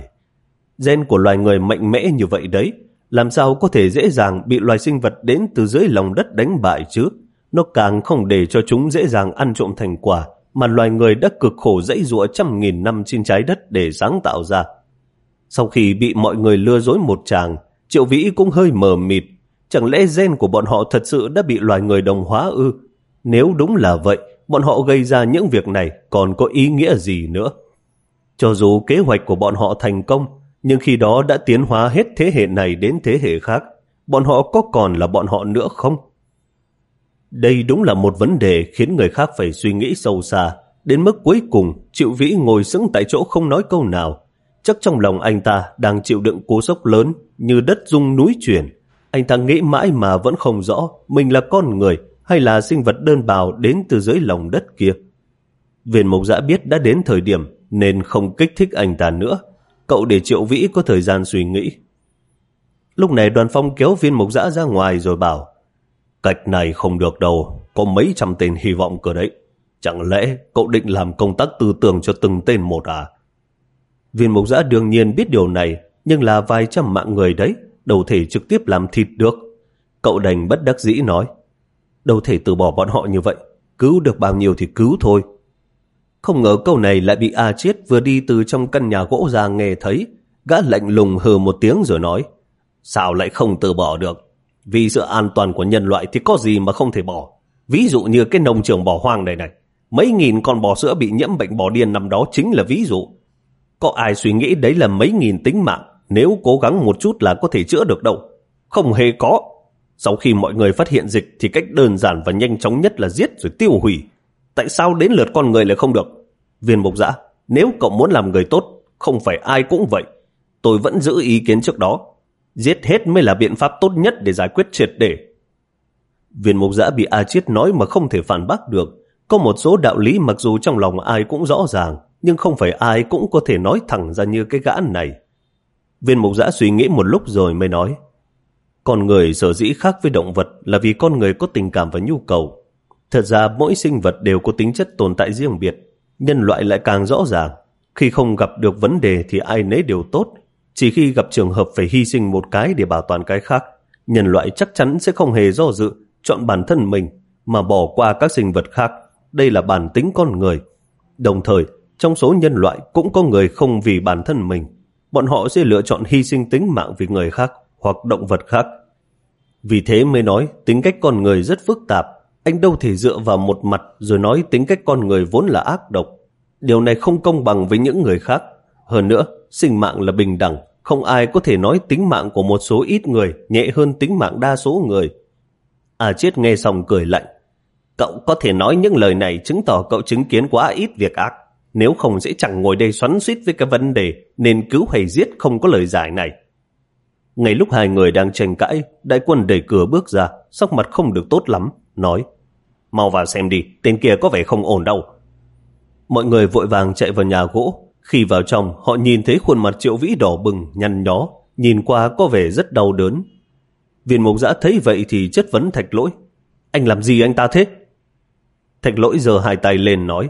Gen của loài người mạnh mẽ như vậy đấy, làm sao có thể dễ dàng bị loài sinh vật đến từ dưới lòng đất đánh bại chứ? Nó càng không để cho chúng dễ dàng ăn trộm thành quả mà loài người đã cực khổ dãy dụa trăm nghìn năm trên trái đất để sáng tạo ra. Sau khi bị mọi người lừa dối một chàng, Triệu Vĩ cũng hơi mờ mịt. Chẳng lẽ gen của bọn họ thật sự đã bị loài người đồng hóa ư? Nếu đúng là vậy, bọn họ gây ra những việc này còn có ý nghĩa gì nữa? Cho dù kế hoạch của bọn họ thành công, nhưng khi đó đã tiến hóa hết thế hệ này đến thế hệ khác, bọn họ có còn là bọn họ nữa không? Đây đúng là một vấn đề khiến người khác phải suy nghĩ sâu xa. Đến mức cuối cùng, Triệu Vĩ ngồi sững tại chỗ không nói câu nào. Chắc trong lòng anh ta đang chịu đựng cú sốc lớn như đất rung núi chuyển. Anh ta nghĩ mãi mà vẫn không rõ mình là con người hay là sinh vật đơn bào đến từ dưới lòng đất kia. Viên mộc dã biết đã đến thời điểm nên không kích thích anh ta nữa. Cậu để Triệu Vĩ có thời gian suy nghĩ. Lúc này đoàn phong kéo viên mục dã ra ngoài rồi bảo Cách này không được đâu, có mấy trăm tên hy vọng cửa đấy. Chẳng lẽ cậu định làm công tác tư tưởng cho từng tên một à? Viên mục giã đương nhiên biết điều này, nhưng là vài trăm mạng người đấy, đầu thể trực tiếp làm thịt được. Cậu đành bất đắc dĩ nói, đầu thể từ bỏ bọn họ như vậy, cứu được bao nhiêu thì cứu thôi. Không ngờ câu này lại bị A Chiết vừa đi từ trong căn nhà gỗ ra nghe thấy, gã lạnh lùng hừ một tiếng rồi nói, sao lại không từ bỏ được? Vì sự an toàn của nhân loại thì có gì mà không thể bỏ. Ví dụ như cái nông trường bò hoang này này. Mấy nghìn con bò sữa bị nhiễm bệnh bò điên năm đó chính là ví dụ. Có ai suy nghĩ đấy là mấy nghìn tính mạng nếu cố gắng một chút là có thể chữa được đâu. Không hề có. Sau khi mọi người phát hiện dịch thì cách đơn giản và nhanh chóng nhất là giết rồi tiêu hủy. Tại sao đến lượt con người lại không được? Viên mục giã, nếu cậu muốn làm người tốt, không phải ai cũng vậy. Tôi vẫn giữ ý kiến trước đó. Giết hết mới là biện pháp tốt nhất để giải quyết triệt để. Viên mục giã bị A Chiết nói mà không thể phản bác được. Có một số đạo lý mặc dù trong lòng ai cũng rõ ràng, nhưng không phải ai cũng có thể nói thẳng ra như cái gã này. Viên mục giã suy nghĩ một lúc rồi mới nói, con người sở dĩ khác với động vật là vì con người có tình cảm và nhu cầu. Thật ra mỗi sinh vật đều có tính chất tồn tại riêng biệt, nhân loại lại càng rõ ràng. Khi không gặp được vấn đề thì ai nấy đều tốt, chỉ khi gặp trường hợp phải hy sinh một cái để bảo toàn cái khác, nhân loại chắc chắn sẽ không hề do dự, chọn bản thân mình mà bỏ qua các sinh vật khác. Đây là bản tính con người. Đồng thời, trong số nhân loại cũng có người không vì bản thân mình. Bọn họ sẽ lựa chọn hy sinh tính mạng vì người khác hoặc động vật khác. Vì thế mới nói tính cách con người rất phức tạp. Anh đâu thể dựa vào một mặt rồi nói tính cách con người vốn là ác độc. Điều này không công bằng với những người khác. Hơn nữa, sinh mạng là bình đẳng, không ai có thể nói tính mạng của một số ít người nhẹ hơn tính mạng đa số người. À chết nghe xong cười lạnh. Cậu có thể nói những lời này chứng tỏ cậu chứng kiến quá ít việc ác. Nếu không sẽ chẳng ngồi đây xoắn suýt với cái vấn đề nên cứu hay giết không có lời giải này. Ngay lúc hai người đang tranh cãi, đại quân đẩy cửa bước ra, sắc mặt không được tốt lắm, nói Mau vào xem đi, tên kia có vẻ không ổn đâu. Mọi người vội vàng chạy vào nhà gỗ, khi vào trong, họ nhìn thấy khuôn mặt triệu vĩ đỏ bừng, nhăn nhó, nhìn qua có vẻ rất đau đớn. Viên mục giã thấy vậy thì chất vấn thạch lỗi. Anh làm gì anh ta thế? Thạch lỗi giơ hai tay lên nói.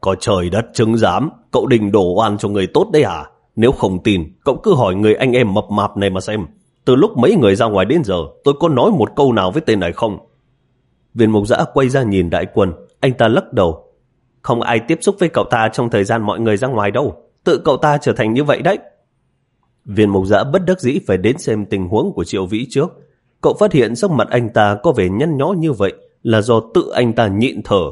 Có trời đất chứng giám, cậu định đổ oan cho người tốt đấy à? Nếu không tin, cậu cứ hỏi người anh em mập mạp này mà xem. Từ lúc mấy người ra ngoài đến giờ, tôi có nói một câu nào với tên này không? Viên mục giã quay ra nhìn đại quân, anh ta lắc đầu, không ai tiếp xúc với cậu ta trong thời gian mọi người ra ngoài đâu. Tự cậu ta trở thành như vậy đấy. Viên mục giã bất đắc dĩ phải đến xem tình huống của Triệu Vĩ trước. Cậu phát hiện sắc mặt anh ta có vẻ nhăn nhó như vậy là do tự anh ta nhịn thở.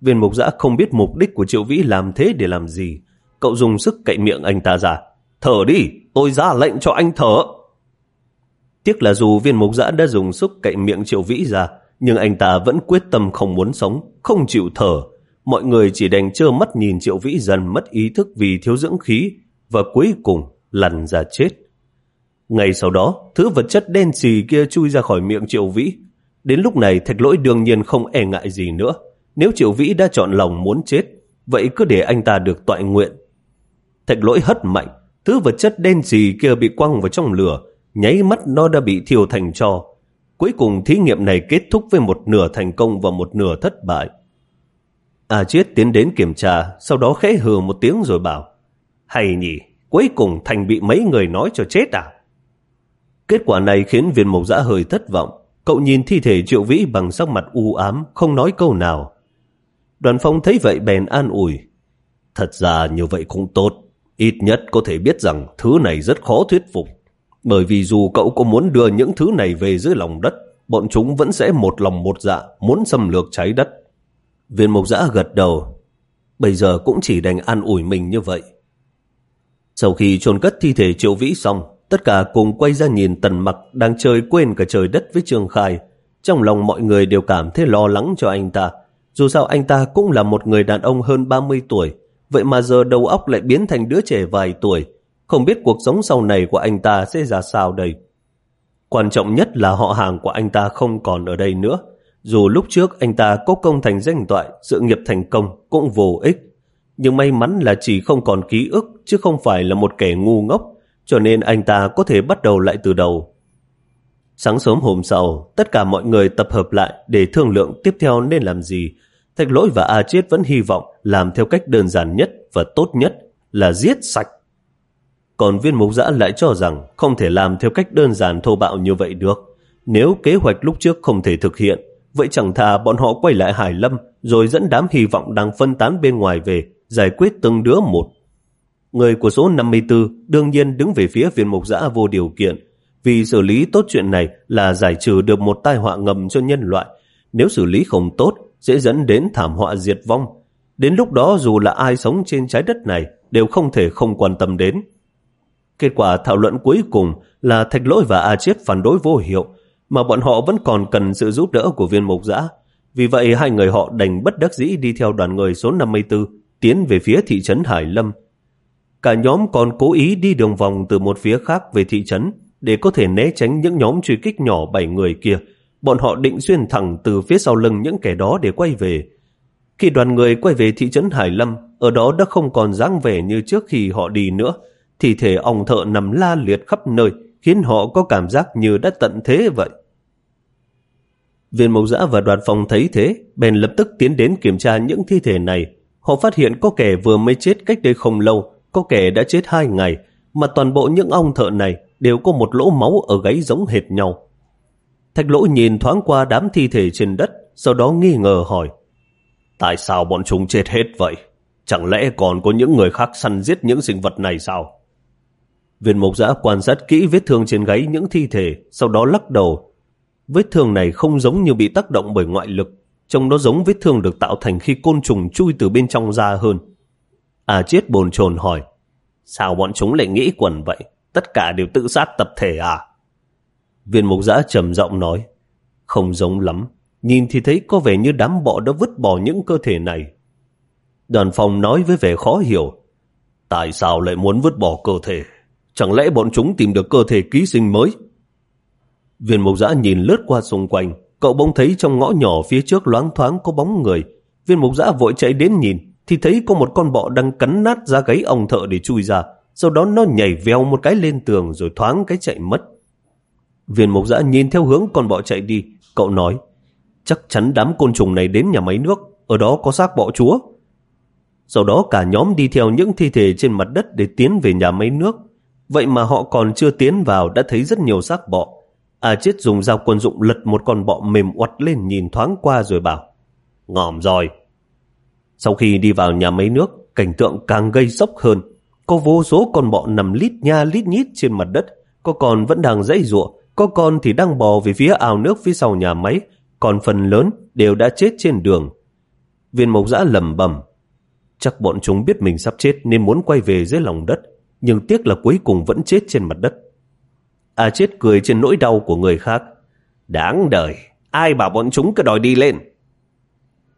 Viên mục giã không biết mục đích của Triệu Vĩ làm thế để làm gì. cậu dùng sức cậy miệng anh ta ra. Thở đi, tôi ra lệnh cho anh thở. Tiếc là dù viên mục giã đã dùng sức cậy miệng triệu vĩ ra, nhưng anh ta vẫn quyết tâm không muốn sống, không chịu thở. Mọi người chỉ đành trơ mắt nhìn triệu vĩ dần mất ý thức vì thiếu dưỡng khí, và cuối cùng lăn ra chết. Ngày sau đó, thứ vật chất đen xì kia chui ra khỏi miệng triệu vĩ. Đến lúc này thạch lỗi đương nhiên không e ngại gì nữa. Nếu triệu vĩ đã chọn lòng muốn chết, vậy cứ để anh ta được tọa nguyện. Thạch lỗi hất mạnh, thứ vật chất đen xì kia bị quăng vào trong lửa, nháy mắt nó đã bị thiêu thành cho. Cuối cùng thí nghiệm này kết thúc với một nửa thành công và một nửa thất bại. A Chiết tiến đến kiểm tra, sau đó khẽ hừ một tiếng rồi bảo, hay nhỉ, cuối cùng Thành bị mấy người nói cho chết à? Kết quả này khiến viên mộc giã hơi thất vọng. Cậu nhìn thi thể triệu vĩ bằng sắc mặt u ám, không nói câu nào. Đoàn phong thấy vậy bèn an ủi. Thật ra như vậy cũng tốt. Ít nhất có thể biết rằng thứ này rất khó thuyết phục. Bởi vì dù cậu có muốn đưa những thứ này về dưới lòng đất, bọn chúng vẫn sẽ một lòng một dạ muốn xâm lược trái đất. Viên mộc giã gật đầu. Bây giờ cũng chỉ đành an ủi mình như vậy. Sau khi chôn cất thi thể triệu vĩ xong, tất cả cùng quay ra nhìn tần mặc đang chơi quên cả trời đất với Trương Khai. Trong lòng mọi người đều cảm thấy lo lắng cho anh ta. Dù sao anh ta cũng là một người đàn ông hơn 30 tuổi, vậy mà giờ đầu óc lại biến thành đứa trẻ vài tuổi. Không biết cuộc sống sau này của anh ta sẽ ra sao đây. Quan trọng nhất là họ hàng của anh ta không còn ở đây nữa. Dù lúc trước anh ta có công thành danh toại, sự nghiệp thành công cũng vô ích. Nhưng may mắn là chỉ không còn ký ức chứ không phải là một kẻ ngu ngốc, cho nên anh ta có thể bắt đầu lại từ đầu. Sáng sớm hôm sau, tất cả mọi người tập hợp lại để thương lượng tiếp theo nên làm gì. Thạch lỗi và A Chiết vẫn hy vọng làm theo cách đơn giản nhất và tốt nhất là giết sạch. Còn viên mục giã lại cho rằng không thể làm theo cách đơn giản thô bạo như vậy được. Nếu kế hoạch lúc trước không thể thực hiện, vậy chẳng thà bọn họ quay lại Hải Lâm rồi dẫn đám hy vọng đang phân tán bên ngoài về, giải quyết từng đứa một. Người của số 54 đương nhiên đứng về phía viên mục giã vô điều kiện, vì xử lý tốt chuyện này là giải trừ được một tai họa ngầm cho nhân loại. Nếu xử lý không tốt, sẽ dẫn đến thảm họa diệt vong. Đến lúc đó dù là ai sống trên trái đất này đều không thể không quan tâm đến. Kết quả thảo luận cuối cùng là Thạch Lỗi và A Chiết phản đối vô hiệu, mà bọn họ vẫn còn cần sự giúp đỡ của viên mục giã. Vì vậy hai người họ đành bất đắc dĩ đi theo đoàn người số 54 tiến về phía thị trấn Hải Lâm. Cả nhóm còn cố ý đi đường vòng từ một phía khác về thị trấn để có thể né tránh những nhóm truy kích nhỏ bảy người kia. Bọn họ định xuyên thẳng từ phía sau lưng những kẻ đó để quay về. Khi đoàn người quay về thị trấn Hải Lâm, ở đó đã không còn dáng vẻ như trước khi họ đi nữa. Thì thể ông thợ nằm la liệt khắp nơi, khiến họ có cảm giác như đã tận thế vậy. Viên mộc giã và đoàn phòng thấy thế, bèn lập tức tiến đến kiểm tra những thi thể này. Họ phát hiện có kẻ vừa mới chết cách đây không lâu, có kẻ đã chết hai ngày, mà toàn bộ những ông thợ này đều có một lỗ máu ở gáy giống hệt nhau. Thạch lỗ nhìn thoáng qua đám thi thể trên đất, sau đó nghi ngờ hỏi. Tại sao bọn chúng chết hết vậy? Chẳng lẽ còn có những người khác săn giết những sinh vật này sao? Viên mục giã quan sát kỹ vết thương trên gáy những thi thể, sau đó lắc đầu. Vết thương này không giống như bị tác động bởi ngoại lực, trông nó giống vết thương được tạo thành khi côn trùng chui từ bên trong ra hơn. À chết bồn chồn hỏi, sao bọn chúng lại nghĩ quần vậy? Tất cả đều tự sát tập thể à? Viên mục giã trầm giọng nói, không giống lắm, nhìn thì thấy có vẻ như đám bọ đã vứt bỏ những cơ thể này. Đoàn phòng nói với vẻ khó hiểu, tại sao lại muốn vứt bỏ cơ thể? Chẳng lẽ bọn chúng tìm được cơ thể ký sinh mới? Viên mục giã nhìn lướt qua xung quanh, cậu bỗng thấy trong ngõ nhỏ phía trước loáng thoáng có bóng người. Viên mục giã vội chạy đến nhìn, thì thấy có một con bọ đang cắn nát ra gáy ông thợ để chui ra. Sau đó nó nhảy vèo một cái lên tường rồi thoáng cái chạy mất. Viên mục giã nhìn theo hướng con bọ chạy đi, cậu nói, chắc chắn đám côn trùng này đến nhà máy nước, ở đó có xác bọ chúa. Sau đó cả nhóm đi theo những thi thể trên mặt đất để tiến về nhà máy nước. Vậy mà họ còn chưa tiến vào đã thấy rất nhiều xác bọ. À, A chết dùng dao quân dụng lật một con bọ mềm oặt lên nhìn thoáng qua rồi bảo Ngỏm rồi. Sau khi đi vào nhà máy nước, cảnh tượng càng gây sốc hơn. Có vô số con bọ nằm lít nha lít nhít trên mặt đất. Có con vẫn đang dãy ruộng, có con thì đang bò về phía ao nước phía sau nhà máy, còn phần lớn đều đã chết trên đường. Viên mộc giã lầm bầm. Chắc bọn chúng biết mình sắp chết nên muốn quay về dưới lòng đất, nhưng tiếc là cuối cùng vẫn chết trên mặt đất. A chết cười trên nỗi đau của người khác. Đáng đời, ai bảo bọn chúng cứ đòi đi lên.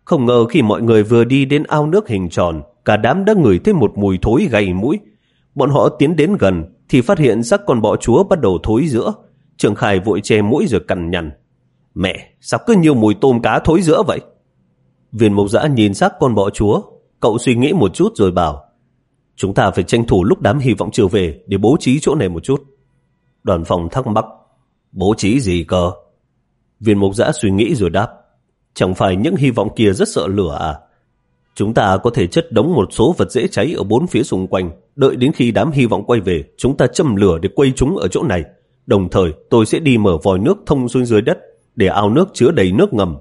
Không ngờ khi mọi người vừa đi đến ao nước hình tròn, cả đám đã ngửi thấy một mùi thối gầy mũi. Bọn họ tiến đến gần thì phát hiện xác con bọ chúa bắt đầu thối giữa. Trường Khải vội che mũi rồi cằn nhằn. Mẹ, sao cứ nhiều mùi tôm cá thối giữa vậy? Viên mộc dã nhìn xác con bọ chúa, cậu suy nghĩ một chút rồi bảo chúng ta phải tranh thủ lúc đám hy vọng trở về để bố trí chỗ này một chút. Đoàn phòng thắc mắc, bố trí gì cơ? Viên mộc giã suy nghĩ rồi đáp, chẳng phải những hy vọng kia rất sợ lửa à? Chúng ta có thể chất đống một số vật dễ cháy ở bốn phía xung quanh, đợi đến khi đám hy vọng quay về, chúng ta châm lửa để quay chúng ở chỗ này. Đồng thời, tôi sẽ đi mở vòi nước thông xuống dưới đất, để ao nước chứa đầy nước ngầm.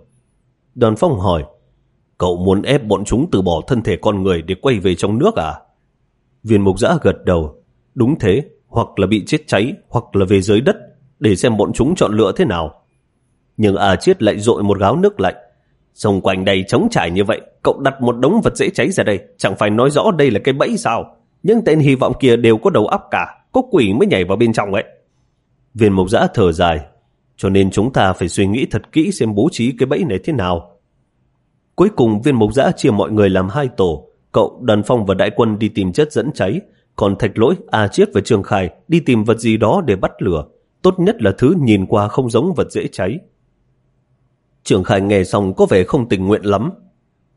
Đoàn phong hỏi, cậu muốn ép bọn chúng từ bỏ thân thể con người để quay về trong nước à? Viên mục giã gật đầu, đúng thế, hoặc là bị chết cháy, hoặc là về dưới đất, để xem bọn chúng chọn lựa thế nào. Nhưng à chết lại dội một gáo nước lạnh. Xung quanh đây trống trải như vậy, cậu đặt một đống vật dễ cháy ra đây, chẳng phải nói rõ đây là cái bẫy sao. Nhưng tên hy vọng kia đều có đầu óc cả, có quỷ mới nhảy vào bên trong ấy. Viên mục giã thở dài, cho nên chúng ta phải suy nghĩ thật kỹ xem bố trí cái bẫy này thế nào. Cuối cùng viên mục giã chia mọi người làm hai tổ, cậu, đoàn Phong và Đại Quân đi tìm chất dẫn cháy, còn Thạch Lỗi, A Chiết và Trường Khai đi tìm vật gì đó để bắt lửa. Tốt nhất là thứ nhìn qua không giống vật dễ cháy. Trường Khai nghe xong có vẻ không tình nguyện lắm.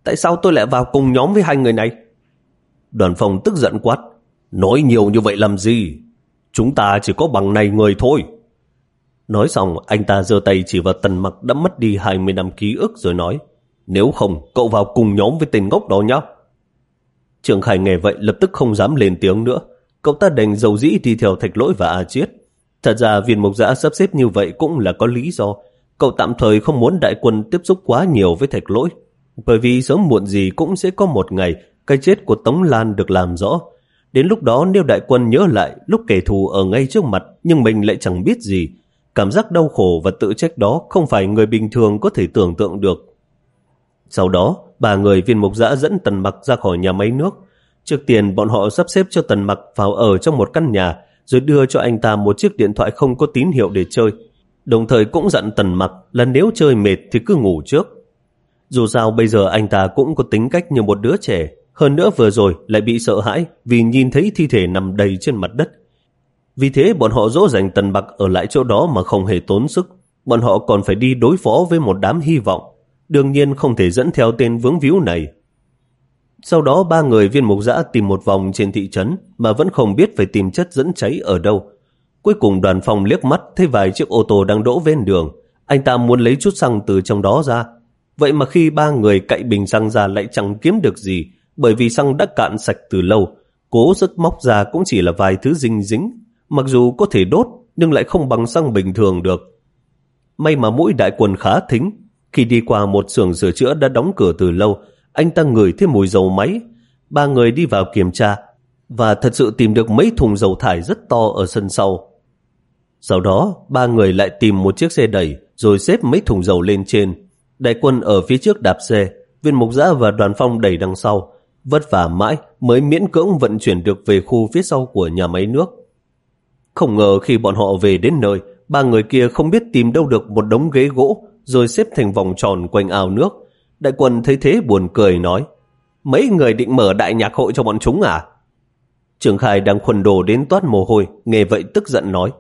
Tại sao tôi lại vào cùng nhóm với hai người này? Đoàn Phong tức giận quát. Nói nhiều như vậy làm gì? Chúng ta chỉ có bằng này người thôi. Nói xong, anh ta giơ tay chỉ vào tần mặc đã mất đi 20 năm ký ức rồi nói Nếu không, cậu vào cùng nhóm với tên ngốc đó nhá. Trường Khải nghe vậy lập tức không dám lên tiếng nữa. Cậu ta đành dầu dĩ đi theo thạch lỗi và A Chiết. Thật ra viên mục giã sắp xếp như vậy cũng là có lý do. Cậu tạm thời không muốn đại quân tiếp xúc quá nhiều với thạch lỗi. Bởi vì sớm muộn gì cũng sẽ có một ngày, cái chết của Tống Lan được làm rõ. Đến lúc đó nếu đại quân nhớ lại lúc kẻ thù ở ngay trước mặt nhưng mình lại chẳng biết gì Cảm giác đau khổ và tự trách đó không phải người bình thường có thể tưởng tượng được. Sau đó, ba người viên mục giã dẫn Tần Mặc ra khỏi nhà máy nước. Trước tiền bọn họ sắp xếp cho Tần Mặc vào ở trong một căn nhà rồi đưa cho anh ta một chiếc điện thoại không có tín hiệu để chơi. Đồng thời cũng dặn Tần Mặc là nếu chơi mệt thì cứ ngủ trước. Dù sao bây giờ anh ta cũng có tính cách như một đứa trẻ. Hơn nữa vừa rồi lại bị sợ hãi vì nhìn thấy thi thể nằm đầy trên mặt đất. Vì thế bọn họ dỗ dành tần bạc ở lại chỗ đó mà không hề tốn sức. Bọn họ còn phải đi đối phó với một đám hy vọng. Đương nhiên không thể dẫn theo tên vướng víu này. Sau đó ba người viên mục giã tìm một vòng trên thị trấn mà vẫn không biết phải tìm chất dẫn cháy ở đâu. Cuối cùng đoàn phòng liếc mắt thấy vài chiếc ô tô đang đỗ ven đường. Anh ta muốn lấy chút xăng từ trong đó ra. Vậy mà khi ba người cậy bình xăng ra lại chẳng kiếm được gì bởi vì xăng đã cạn sạch từ lâu. Cố sức móc ra cũng chỉ là vài thứ dinh dính mặc dù có thể đốt nhưng lại không bằng xăng bình thường được. May mà mũi đại quần khá thính, khi đi qua một xưởng sửa chữa đã đóng cửa từ lâu, anh ta ngửi thêm mùi dầu máy. Ba người đi vào kiểm tra và thật sự tìm được mấy thùng dầu thải rất to ở sân sau. Sau đó, ba người lại tìm một chiếc xe đẩy rồi xếp mấy thùng dầu lên trên. Đại quân ở phía trước đạp xe, viên mục giã và đoàn phong đẩy đằng sau. Vất vả mãi mới miễn cưỡng vận chuyển được về khu phía sau của nhà máy nước. Không ngờ khi bọn họ về đến nơi, ba người kia không biết tìm đâu được một đống ghế gỗ rồi xếp thành vòng tròn quanh ao nước. Đại quân thấy thế buồn cười nói Mấy người định mở đại nhạc hội cho bọn chúng à? Trường Khai đang khuẩn đồ đến toát mồ hôi, nghe vậy tức giận nói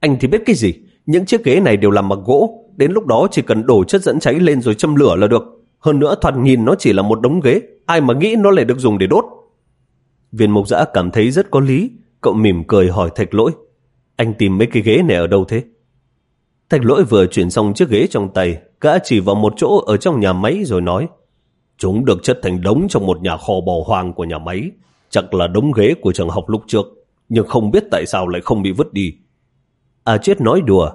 Anh thì biết cái gì? Những chiếc ghế này đều làm bằng gỗ, đến lúc đó chỉ cần đổ chất dẫn cháy lên rồi châm lửa là được. Hơn nữa thoạt nhìn nó chỉ là một đống ghế, ai mà nghĩ nó lại được dùng để đốt. Viên mục giã cảm thấy rất có lý, cậu mỉm cười hỏi thạch lỗi. Anh tìm mấy cái ghế này ở đâu thế? Thạch lỗi vừa chuyển xong chiếc ghế trong tay, gã chỉ vào một chỗ ở trong nhà máy rồi nói Chúng được chất thành đống trong một nhà kho bỏ hoang của nhà máy. Chắc là đống ghế của trường học lúc trước, nhưng không biết tại sao lại không bị vứt đi. À chết nói đùa,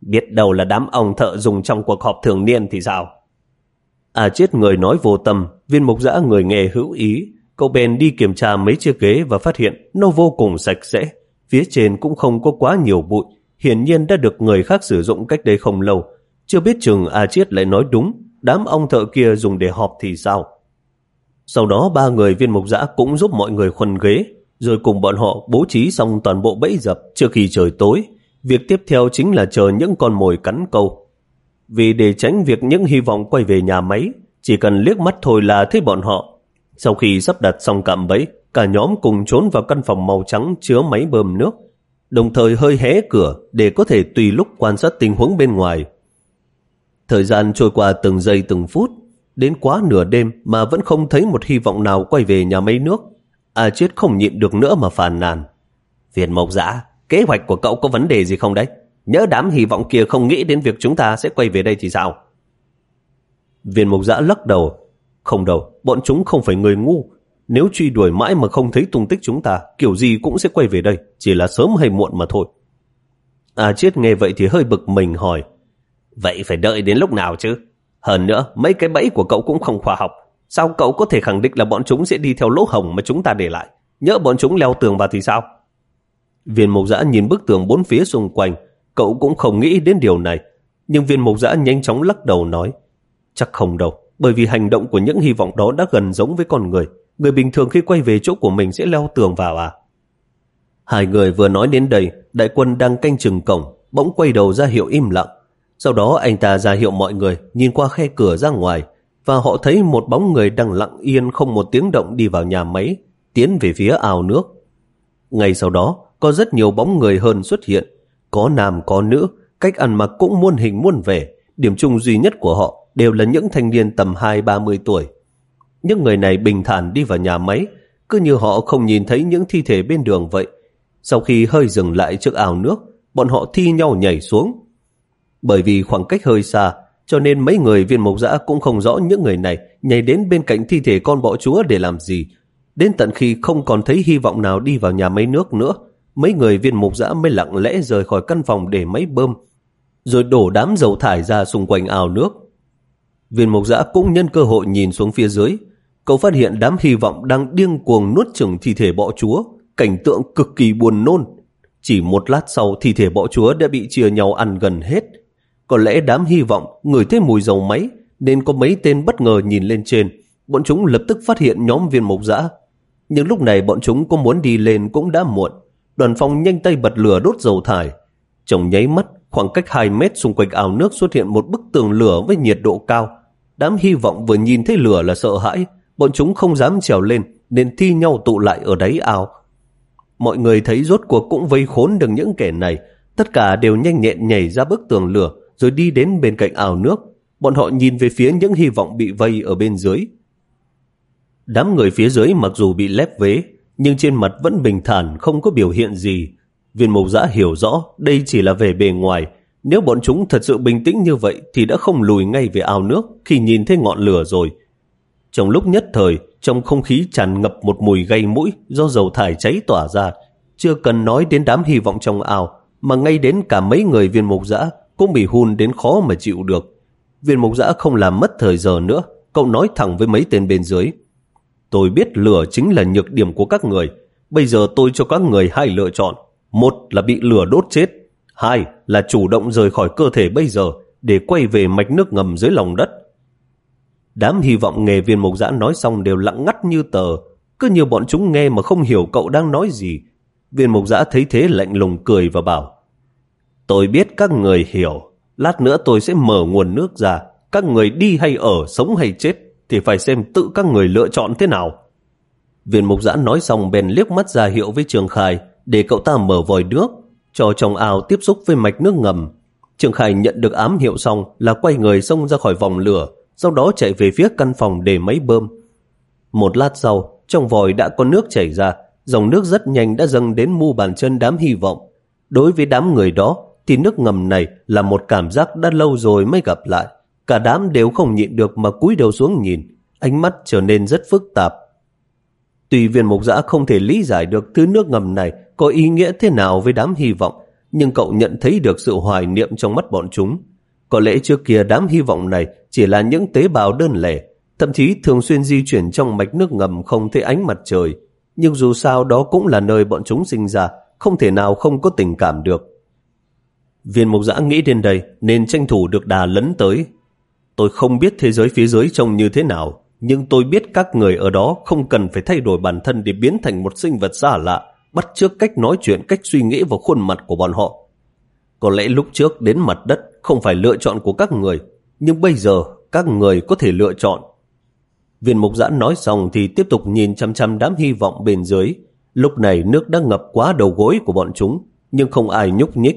biết đâu là đám ông thợ dùng trong cuộc họp thường niên thì sao? À chết người nói vô tâm, viên mục giã người nghe hữu ý. Cậu bèn đi kiểm tra mấy chiếc ghế và phát hiện nó vô cùng sạch sẽ. Phía trên cũng không có quá nhiều bụi, hiển nhiên đã được người khác sử dụng cách đây không lâu. Chưa biết chừng A Chiết lại nói đúng, đám ông thợ kia dùng để họp thì sao? Sau đó ba người viên mục giã cũng giúp mọi người khuân ghế, rồi cùng bọn họ bố trí xong toàn bộ bẫy dập trước khi trời tối. Việc tiếp theo chính là chờ những con mồi cắn câu. Vì để tránh việc những hy vọng quay về nhà máy, chỉ cần liếc mắt thôi là thấy bọn họ. Sau khi sắp đặt xong cạm bẫy, cả nhóm cùng trốn vào căn phòng màu trắng chứa máy bơm nước, đồng thời hơi hé cửa để có thể tùy lúc quan sát tình huống bên ngoài. Thời gian trôi qua từng giây từng phút, đến quá nửa đêm mà vẫn không thấy một hy vọng nào quay về nhà máy nước. À chết không nhịn được nữa mà phàn nàn. Viện mộc dã, kế hoạch của cậu có vấn đề gì không đấy? Nhớ đám hy vọng kia không nghĩ đến việc chúng ta sẽ quay về đây thì sao? Viên mộc dã lắc đầu. Không đâu, bọn chúng không phải người ngu. Nếu truy đuổi mãi mà không thấy tung tích chúng ta, kiểu gì cũng sẽ quay về đây, chỉ là sớm hay muộn mà thôi. À chết nghe vậy thì hơi bực mình hỏi. Vậy phải đợi đến lúc nào chứ? Hơn nữa, mấy cái bẫy của cậu cũng không khoa học. Sao cậu có thể khẳng định là bọn chúng sẽ đi theo lỗ hồng mà chúng ta để lại? Nhớ bọn chúng leo tường vào thì sao? Viên Mộc giã nhìn bức tường bốn phía xung quanh, cậu cũng không nghĩ đến điều này. Nhưng viên Mộc giã nhanh chóng lắc đầu nói, chắc không đâu, bởi vì hành động của những hy vọng đó đã gần giống với con người. Người bình thường khi quay về chỗ của mình sẽ leo tường vào à? Hai người vừa nói đến đây, đại quân đang canh chừng cổng, bỗng quay đầu ra hiệu im lặng. Sau đó anh ta ra hiệu mọi người nhìn qua khe cửa ra ngoài và họ thấy một bóng người đang lặng yên không một tiếng động đi vào nhà máy, tiến về phía ao nước. Ngay sau đó, có rất nhiều bóng người hơn xuất hiện, có nam có nữ, cách ăn mặc cũng muôn hình muôn vẻ, điểm chung duy nhất của họ đều là những thanh niên tầm 2-30 tuổi. Những người này bình thản đi vào nhà máy, cứ như họ không nhìn thấy những thi thể bên đường vậy. Sau khi hơi dừng lại trước ao nước, bọn họ thi nhau nhảy xuống, bởi vì khoảng cách hơi xa, cho nên mấy người viên mộc dã cũng không rõ những người này nhảy đến bên cạnh thi thể con bọ chúa để làm gì. Đến tận khi không còn thấy hy vọng nào đi vào nhà máy nước nữa, mấy người viên mục dã mới lặng lẽ rời khỏi căn phòng để máy bơm, rồi đổ đám dầu thải ra xung quanh ao nước. Viên mục dã cũng nhân cơ hội nhìn xuống phía dưới, cậu phát hiện đám hy vọng đang điên cuồng nuốt chửng thi thể bọ chúa, cảnh tượng cực kỳ buồn nôn. Chỉ một lát sau thi thể bọ chúa đã bị chia nhau ăn gần hết, có lẽ đám hy vọng ngửi thấy mùi dầu máy nên có mấy tên bất ngờ nhìn lên trên. Bọn chúng lập tức phát hiện nhóm viên mộc dã. Nhưng lúc này bọn chúng có muốn đi lên cũng đã muộn. Đoàn phong nhanh tay bật lửa đốt dầu thải. Chồng nháy mắt, khoảng cách 2 mét xung quanh ao nước xuất hiện một bức tường lửa với nhiệt độ cao. Đám hy vọng vừa nhìn thấy lửa là sợ hãi. Bọn chúng không dám trèo lên nên thi nhau tụ lại ở đáy ao. Mọi người thấy rốt cuộc cũng vây khốn được những kẻ này. Tất cả đều nhanh nhẹn nhảy ra bức tường lửa rồi đi đến bên cạnh ao nước. Bọn họ nhìn về phía những hy vọng bị vây ở bên dưới. Đám người phía dưới mặc dù bị lép vế, nhưng trên mặt vẫn bình thản, không có biểu hiện gì. Viên mộc giã hiểu rõ đây chỉ là về bề ngoài. Nếu bọn chúng thật sự bình tĩnh như vậy thì đã không lùi ngay về ao nước khi nhìn thấy ngọn lửa rồi. Trong lúc nhất thời, trong không khí tràn ngập một mùi gây mũi do dầu thải cháy tỏa ra. Chưa cần nói đến đám hy vọng trong ao, mà ngay đến cả mấy người viên mục giã cũng bị hun đến khó mà chịu được. Viên mục giã không làm mất thời giờ nữa, cậu nói thẳng với mấy tên bên dưới. Tôi biết lửa chính là nhược điểm của các người. Bây giờ tôi cho các người hai lựa chọn. Một là bị lửa đốt chết. Hai là chủ động rời khỏi cơ thể bây giờ để quay về mạch nước ngầm dưới lòng đất. Đám hy vọng nghề viên mộc giã nói xong đều lặng ngắt như tờ. Cứ như bọn chúng nghe mà không hiểu cậu đang nói gì. Viên mộc giã thấy thế lạnh lùng cười và bảo Tôi biết các người hiểu, lát nữa tôi sẽ mở nguồn nước ra, các người đi hay ở, sống hay chết, thì phải xem tự các người lựa chọn thế nào. Viên mục giã nói xong bèn liếc mắt ra hiệu với Trường Khai để cậu ta mở vòi nước, cho trong ao tiếp xúc với mạch nước ngầm. Trường Khai nhận được ám hiệu xong là quay người xông ra khỏi vòng lửa, sau đó chạy về phía căn phòng để máy bơm. Một lát sau, trong vòi đã có nước chảy ra, dòng nước rất nhanh đã dâng đến mu bàn chân đám hy vọng. Đối với đám người đó, thì nước ngầm này là một cảm giác đã lâu rồi mới gặp lại. Cả đám đều không nhịn được mà cúi đầu xuống nhìn, ánh mắt trở nên rất phức tạp. Tuy viên mục giã không thể lý giải được thứ nước ngầm này có ý nghĩa thế nào với đám hy vọng, nhưng cậu nhận thấy được sự hoài niệm trong mắt bọn chúng. Có lẽ trước kia đám hy vọng này chỉ là những tế bào đơn lẻ, thậm chí thường xuyên di chuyển trong mạch nước ngầm không thấy ánh mặt trời. Nhưng dù sao đó cũng là nơi bọn chúng sinh ra, không thể nào không có tình cảm được. Viên mục giã nghĩ đến đây nên tranh thủ được đà lấn tới. Tôi không biết thế giới phía dưới trông như thế nào, nhưng tôi biết các người ở đó không cần phải thay đổi bản thân để biến thành một sinh vật xa lạ, bắt chước cách nói chuyện, cách suy nghĩ và khuôn mặt của bọn họ. Có lẽ lúc trước đến mặt đất không phải lựa chọn của các người, nhưng bây giờ các người có thể lựa chọn. Viên mục giã nói xong thì tiếp tục nhìn chăm chăm đám hy vọng bên dưới. Lúc này nước đã ngập quá đầu gối của bọn chúng, nhưng không ai nhúc nhích.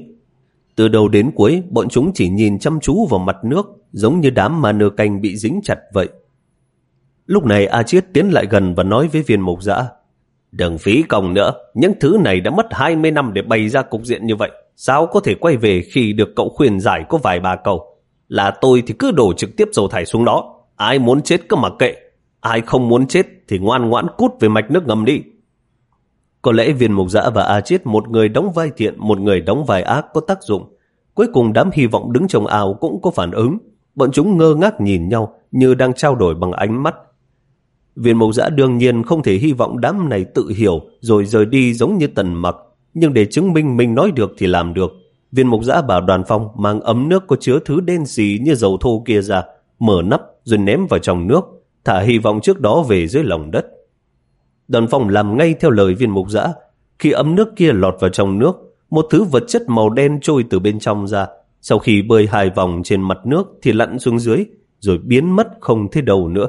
Từ đầu đến cuối, bọn chúng chỉ nhìn chăm chú vào mặt nước, giống như đám ma nơ canh bị dính chặt vậy. Lúc này A Chiết tiến lại gần và nói với viên mục giã, Đừng phí công nữa, những thứ này đã mất 20 năm để bày ra cục diện như vậy. Sao có thể quay về khi được cậu khuyên giải có vài ba câu? Là tôi thì cứ đổ trực tiếp dầu thải xuống đó. Ai muốn chết cứ mặc kệ. Ai không muốn chết thì ngoan ngoãn cút về mạch nước ngầm đi. Có lẽ viên mục dã và A Chiết một người đóng vai thiện, một người đóng vai ác có tác dụng. Cuối cùng đám hy vọng đứng trong ao cũng có phản ứng. Bọn chúng ngơ ngác nhìn nhau như đang trao đổi bằng ánh mắt. Viên mục dã đương nhiên không thể hy vọng đám này tự hiểu rồi rời đi giống như tần mặc. Nhưng để chứng minh mình nói được thì làm được. Viên mục giã bảo đoàn phong mang ấm nước có chứa thứ đen xì như dầu thô kia ra, mở nắp rồi ném vào trong nước, thả hy vọng trước đó về dưới lòng đất. Đoàn phong làm ngay theo lời viên mục giã. Khi ấm nước kia lọt vào trong nước, một thứ vật chất màu đen trôi từ bên trong ra. Sau khi bơi hai vòng trên mặt nước thì lặn xuống dưới, rồi biến mất không thấy đầu nữa.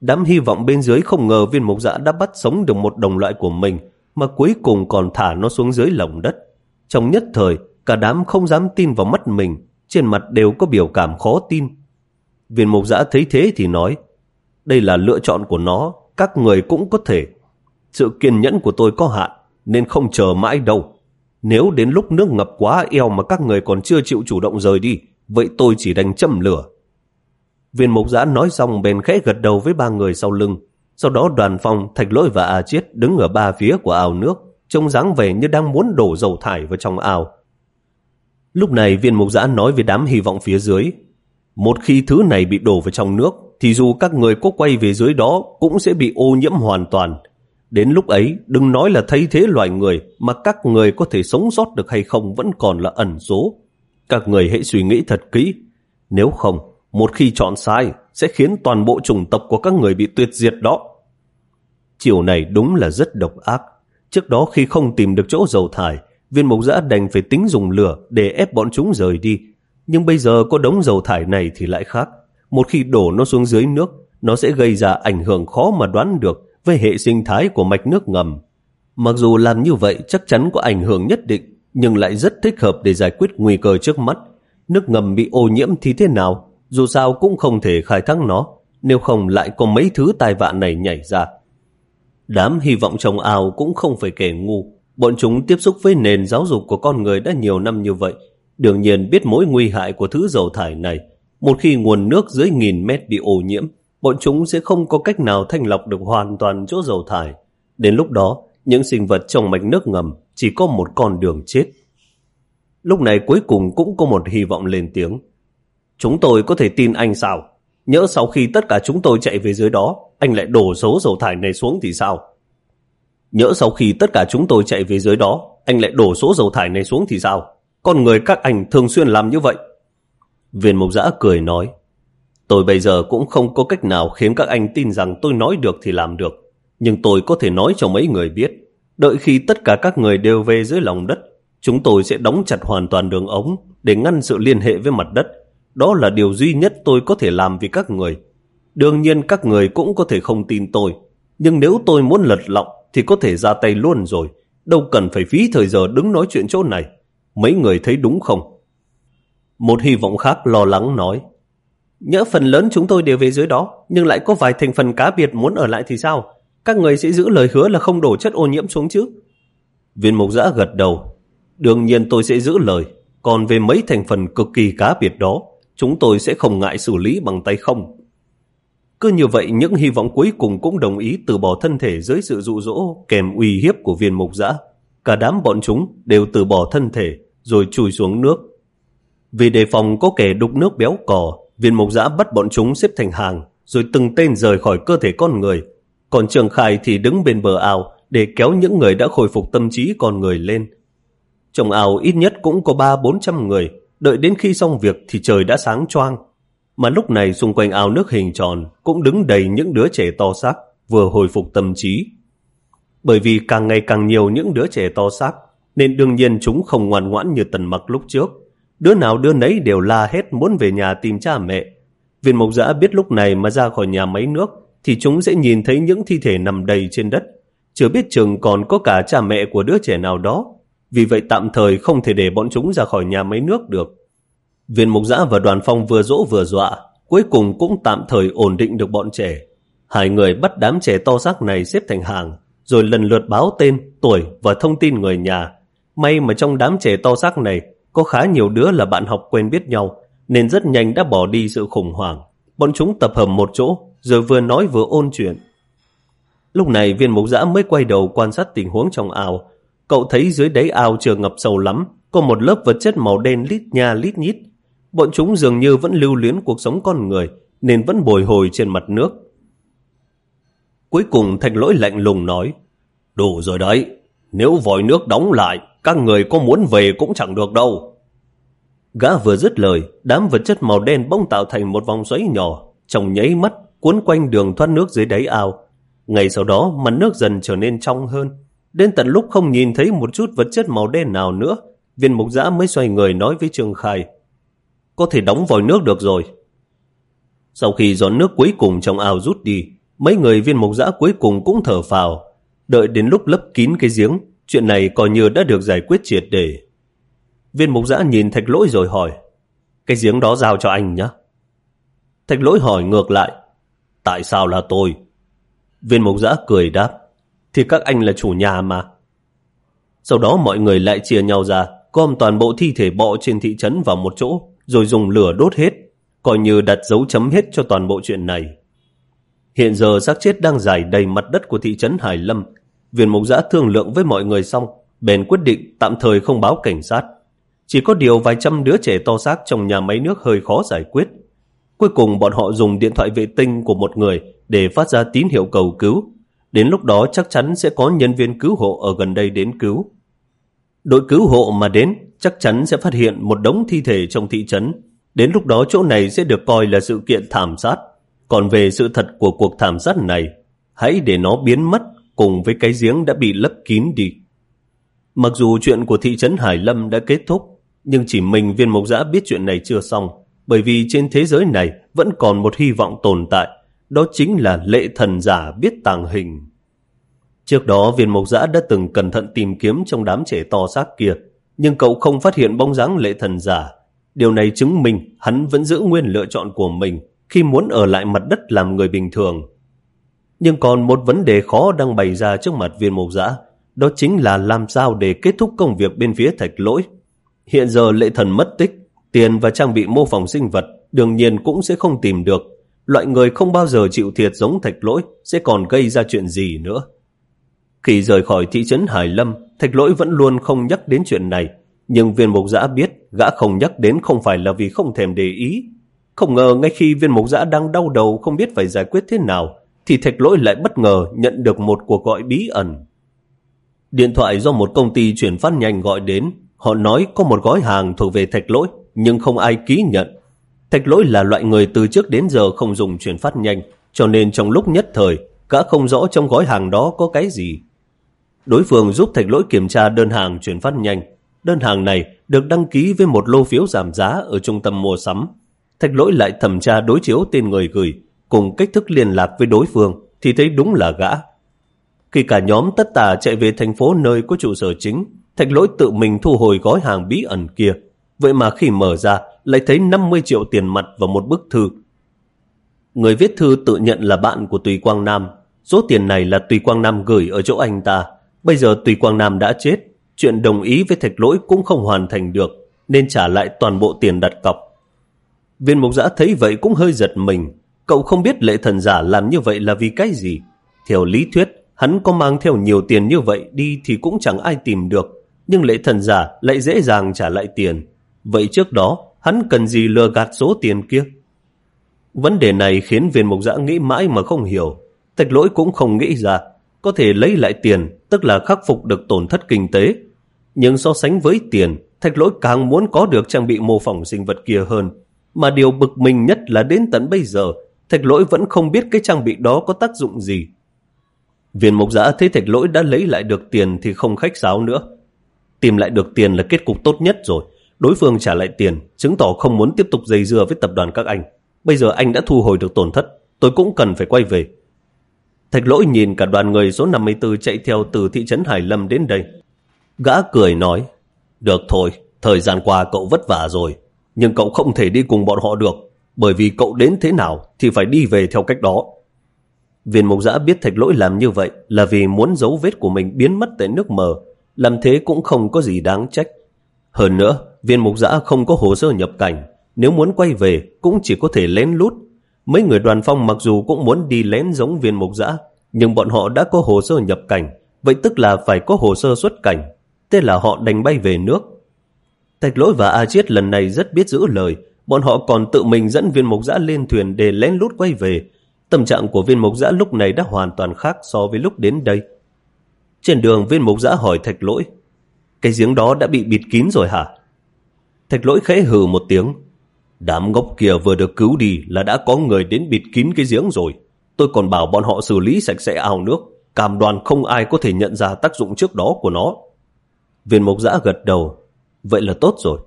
Đám hy vọng bên dưới không ngờ viên mục giã đã bắt sống được một đồng loại của mình, mà cuối cùng còn thả nó xuống dưới lòng đất. Trong nhất thời, cả đám không dám tin vào mắt mình, trên mặt đều có biểu cảm khó tin. Viên mục giã thấy thế thì nói, đây là lựa chọn của nó, các người cũng có thể. Sự kiên nhẫn của tôi có hạn, nên không chờ mãi đâu. Nếu đến lúc nước ngập quá eo mà các người còn chưa chịu chủ động rời đi, vậy tôi chỉ đành châm lửa. Viên mục giã nói xong bèn khẽ gật đầu với ba người sau lưng. Sau đó đoàn phong, thạch lỗi và A Chiết đứng ở ba phía của ao nước, trông dáng vẻ như đang muốn đổ dầu thải vào trong ao. Lúc này viên mục giã nói với đám hy vọng phía dưới, một khi thứ này bị đổ vào trong nước, thì dù các người có quay về dưới đó cũng sẽ bị ô nhiễm hoàn toàn. Đến lúc ấy, đừng nói là thay thế loài người, mà các người có thể sống sót được hay không vẫn còn là ẩn số. Các người hãy suy nghĩ thật kỹ. Nếu không, một khi chọn sai, sẽ khiến toàn bộ chủng tộc của các người bị tuyệt diệt đó. Chiều này đúng là rất độc ác. Trước đó khi không tìm được chỗ dầu thải, viên mộc giã đành phải tính dùng lửa để ép bọn chúng rời đi. Nhưng bây giờ có đống dầu thải này thì lại khác. Một khi đổ nó xuống dưới nước, nó sẽ gây ra ảnh hưởng khó mà đoán được với hệ sinh thái của mạch nước ngầm. Mặc dù làm như vậy chắc chắn có ảnh hưởng nhất định, nhưng lại rất thích hợp để giải quyết nguy cơ trước mắt. Nước ngầm bị ô nhiễm thì thế nào? Dù sao cũng không thể khai thác nó, nếu không lại có mấy thứ tai vạn này nhảy ra. Đám hy vọng trong ao cũng không phải kẻ ngu. Bọn chúng tiếp xúc với nền giáo dục của con người đã nhiều năm như vậy. Đương nhiên biết mối nguy hại của thứ dầu thải này. Một khi nguồn nước dưới nghìn mét bị ô nhiễm, bọn chúng sẽ không có cách nào thanh lọc được hoàn toàn chỗ dầu thải. Đến lúc đó, những sinh vật trong mạch nước ngầm chỉ có một con đường chết. Lúc này cuối cùng cũng có một hy vọng lên tiếng. Chúng tôi có thể tin anh sao? Nhỡ sau khi tất cả chúng tôi chạy về dưới đó, anh lại đổ số dầu thải này xuống thì sao? nhỡ sau khi tất cả chúng tôi chạy về dưới đó, anh lại đổ số dầu thải này xuống thì sao? Con người các anh thường xuyên làm như vậy. Viên mục giã cười nói, tôi bây giờ cũng không có cách nào khiến các anh tin rằng tôi nói được thì làm được. Nhưng tôi có thể nói cho mấy người biết, đợi khi tất cả các người đều về dưới lòng đất, chúng tôi sẽ đóng chặt hoàn toàn đường ống để ngăn sự liên hệ với mặt đất đó là điều duy nhất tôi có thể làm vì các người. Đương nhiên các người cũng có thể không tin tôi. Nhưng nếu tôi muốn lật lọng thì có thể ra tay luôn rồi. Đâu cần phải phí thời giờ đứng nói chuyện chỗ này. Mấy người thấy đúng không? Một hy vọng khác lo lắng nói. Nhỡ phần lớn chúng tôi đều về dưới đó, nhưng lại có vài thành phần cá biệt muốn ở lại thì sao? Các người sẽ giữ lời hứa là không đổ chất ô nhiễm xuống chứ? Viên mục giã gật đầu. Đương nhiên tôi sẽ giữ lời. Còn về mấy thành phần cực kỳ cá biệt đó, chúng tôi sẽ không ngại xử lý bằng tay không. Cứ như vậy những hy vọng cuối cùng cũng đồng ý từ bỏ thân thể dưới sự dụ dỗ kèm uy hiếp của viên mục giã. Cả đám bọn chúng đều từ bỏ thân thể rồi chui xuống nước. Vì đề phòng có kẻ đục nước béo cò, viên mục giã bắt bọn chúng xếp thành hàng rồi từng tên rời khỏi cơ thể con người. Còn Trường Khai thì đứng bên bờ ao để kéo những người đã khôi phục tâm trí con người lên. Trong ao ít nhất cũng có ba bốn trăm người Đợi đến khi xong việc thì trời đã sáng choang. Mà lúc này xung quanh ao nước hình tròn cũng đứng đầy những đứa trẻ to xác, vừa hồi phục tâm trí. Bởi vì càng ngày càng nhiều những đứa trẻ to xác, nên đương nhiên chúng không ngoan ngoãn như tần mặc lúc trước. Đứa nào đứa nấy đều la hết muốn về nhà tìm cha mẹ. Viên mộc giã biết lúc này mà ra khỏi nhà máy nước thì chúng sẽ nhìn thấy những thi thể nằm đầy trên đất. Chưa biết chừng còn có cả cha mẹ của đứa trẻ nào đó. Vì vậy tạm thời không thể để bọn chúng ra khỏi nhà máy nước được. Viên mục giã và đoàn phong vừa dỗ vừa dọa, cuối cùng cũng tạm thời ổn định được bọn trẻ. Hai người bắt đám trẻ to xác này xếp thành hàng, rồi lần lượt báo tên, tuổi và thông tin người nhà. May mà trong đám trẻ to xác này có khá nhiều đứa là bạn học quen biết nhau, nên rất nhanh đã bỏ đi sự khủng hoảng. Bọn chúng tập hợp một chỗ, rồi vừa nói vừa ôn chuyện. Lúc này viên mục giã mới quay đầu quan sát tình huống trong ao. Cậu thấy dưới đáy ao chưa ngập sâu lắm, có một lớp vật chất màu đen lít nha lít nhít. Bọn chúng dường như vẫn lưu luyến cuộc sống con người, nên vẫn bồi hồi trên mặt nước. Cuối cùng thạch lỗi lạnh lùng nói, Đủ rồi đấy, nếu vòi nước đóng lại, các người có muốn về cũng chẳng được đâu. Gã vừa dứt lời, đám vật chất màu đen bỗng tạo thành một vòng xoáy nhỏ, trong nháy mắt cuốn quanh đường thoát nước dưới đáy ao. Ngày sau đó, mặt nước dần trở nên trong hơn. Đến tận lúc không nhìn thấy một chút vật chất màu đen nào nữa, viên mục giã mới xoay người nói với Trương Khai. Có thể đóng vòi nước được rồi. Sau khi giọt nước cuối cùng trong ao rút đi, mấy người viên mục giã cuối cùng cũng thở phào. Đợi đến lúc lấp kín cái giếng, chuyện này coi như đã được giải quyết triệt để. Viên mục giã nhìn thạch lỗi rồi hỏi, cái giếng đó giao cho anh nhé. Thạch lỗi hỏi ngược lại, tại sao là tôi? Viên mục giã cười đáp, thì các anh là chủ nhà mà. Sau đó mọi người lại chia nhau ra, gom toàn bộ thi thể bọ trên thị trấn vào một chỗ, rồi dùng lửa đốt hết, coi như đặt dấu chấm hết cho toàn bộ chuyện này. Hiện giờ xác chết đang dài đầy mặt đất của thị trấn Hải Lâm. Viên mục giã thương lượng với mọi người xong, bèn quyết định tạm thời không báo cảnh sát. Chỉ có điều vài trăm đứa trẻ to xác trong nhà máy nước hơi khó giải quyết. Cuối cùng bọn họ dùng điện thoại vệ tinh của một người để phát ra tín hiệu cầu cứu. Đến lúc đó chắc chắn sẽ có nhân viên cứu hộ ở gần đây đến cứu. Đội cứu hộ mà đến chắc chắn sẽ phát hiện một đống thi thể trong thị trấn. Đến lúc đó chỗ này sẽ được coi là sự kiện thảm sát. Còn về sự thật của cuộc thảm sát này, hãy để nó biến mất cùng với cái giếng đã bị lấp kín đi. Mặc dù chuyện của thị trấn Hải Lâm đã kết thúc, nhưng chỉ mình viên mộc giã biết chuyện này chưa xong, bởi vì trên thế giới này vẫn còn một hy vọng tồn tại, đó chính là lệ thần giả biết tàng hình. Trước đó viên mộc giã đã từng cẩn thận tìm kiếm trong đám trẻ to xác kia, nhưng cậu không phát hiện bóng dáng lệ thần giả. Điều này chứng minh hắn vẫn giữ nguyên lựa chọn của mình khi muốn ở lại mặt đất làm người bình thường. Nhưng còn một vấn đề khó đang bày ra trước mặt viên mộc giã, đó chính là làm sao để kết thúc công việc bên phía thạch lỗi. Hiện giờ lệ thần mất tích, tiền và trang bị mô phỏng sinh vật đương nhiên cũng sẽ không tìm được. Loại người không bao giờ chịu thiệt giống thạch lỗi sẽ còn gây ra chuyện gì nữa. Khi rời khỏi thị trấn Hải Lâm, thạch lỗi vẫn luôn không nhắc đến chuyện này. Nhưng viên mục giã biết gã không nhắc đến không phải là vì không thèm để ý. Không ngờ ngay khi viên mục giã đang đau đầu không biết phải giải quyết thế nào, thì thạch lỗi lại bất ngờ nhận được một cuộc gọi bí ẩn. Điện thoại do một công ty chuyển phát nhanh gọi đến, họ nói có một gói hàng thuộc về thạch lỗi, nhưng không ai ký nhận. Thạch lỗi là loại người từ trước đến giờ không dùng chuyển phát nhanh, cho nên trong lúc nhất thời, gã không rõ trong gói hàng đó có cái gì. Đối phương giúp thạch lỗi kiểm tra đơn hàng chuyển phát nhanh. Đơn hàng này được đăng ký với một lô phiếu giảm giá ở trung tâm mua sắm. Thạch lỗi lại thẩm tra đối chiếu tên người gửi, cùng cách thức liên lạc với đối phương, thì thấy đúng là gã. Khi cả nhóm tất tả chạy về thành phố nơi có trụ sở chính, thạch lỗi tự mình thu hồi gói hàng bí ẩn kia. Vậy mà khi mở ra, lại thấy 50 triệu tiền mặt và một bức thư. Người viết thư tự nhận là bạn của Tùy Quang Nam. Số tiền này là Tùy Quang Nam gửi ở chỗ anh ta. Bây giờ Tùy Quang Nam đã chết, chuyện đồng ý với thạch lỗi cũng không hoàn thành được, nên trả lại toàn bộ tiền đặt cọc. Viên mục giã thấy vậy cũng hơi giật mình. Cậu không biết lệ thần giả làm như vậy là vì cái gì. Theo lý thuyết, hắn có mang theo nhiều tiền như vậy đi thì cũng chẳng ai tìm được. Nhưng lệ thần giả lại dễ dàng trả lại tiền. Vậy trước đó, hắn cần gì lừa gạt số tiền kia? Vấn đề này khiến viên mục giã nghĩ mãi mà không hiểu. Thạch lỗi cũng không nghĩ ra. Có thể lấy lại tiền, tức là khắc phục được tổn thất kinh tế. Nhưng so sánh với tiền, thạch lỗi càng muốn có được trang bị mô phỏng sinh vật kia hơn. Mà điều bực mình nhất là đến tận bây giờ, thạch lỗi vẫn không biết cái trang bị đó có tác dụng gì. Viên mục giã thấy thạch lỗi đã lấy lại được tiền thì không khách sáo nữa. Tìm lại được tiền là kết cục tốt nhất rồi. Đối phương trả lại tiền, chứng tỏ không muốn tiếp tục dây dưa với tập đoàn các anh. Bây giờ anh đã thu hồi được tổn thất, tôi cũng cần phải quay về. Thạch lỗi nhìn cả đoàn người số 54 chạy theo từ thị trấn Hải Lâm đến đây. Gã cười nói, được thôi, thời gian qua cậu vất vả rồi, nhưng cậu không thể đi cùng bọn họ được, bởi vì cậu đến thế nào thì phải đi về theo cách đó. Viên mục giã biết thạch lỗi làm như vậy là vì muốn dấu vết của mình biến mất tại nước mờ, làm thế cũng không có gì đáng trách. Hơn nữa, viên mục giã không có hồ sơ nhập cảnh, nếu muốn quay về cũng chỉ có thể lén lút. Mấy người đoàn phong mặc dù cũng muốn đi lén giống viên mục giã, nhưng bọn họ đã có hồ sơ nhập cảnh, vậy tức là phải có hồ sơ xuất cảnh, thế là họ đành bay về nước. Thạch lỗi và A Chiết lần này rất biết giữ lời, bọn họ còn tự mình dẫn viên mục giã lên thuyền để lén lút quay về. Tâm trạng của viên mục giã lúc này đã hoàn toàn khác so với lúc đến đây. Trên đường viên mục giã hỏi thạch lỗi, cái giếng đó đã bị bịt kín rồi hả? Thạch lỗi khẽ hừ một tiếng, đám ngốc kia vừa được cứu đi là đã có người đến bịt kín cái giếng rồi. Tôi còn bảo bọn họ xử lý sạch sẽ ao nước, cam đoàn không ai có thể nhận ra tác dụng trước đó của nó. Viên mộc giã gật đầu, vậy là tốt rồi.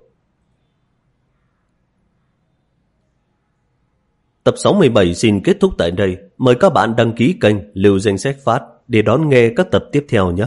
Tập 67 xin kết thúc tại đây. Mời các bạn đăng ký kênh Lưu Danh Sách Phát để đón nghe các tập tiếp theo nhé.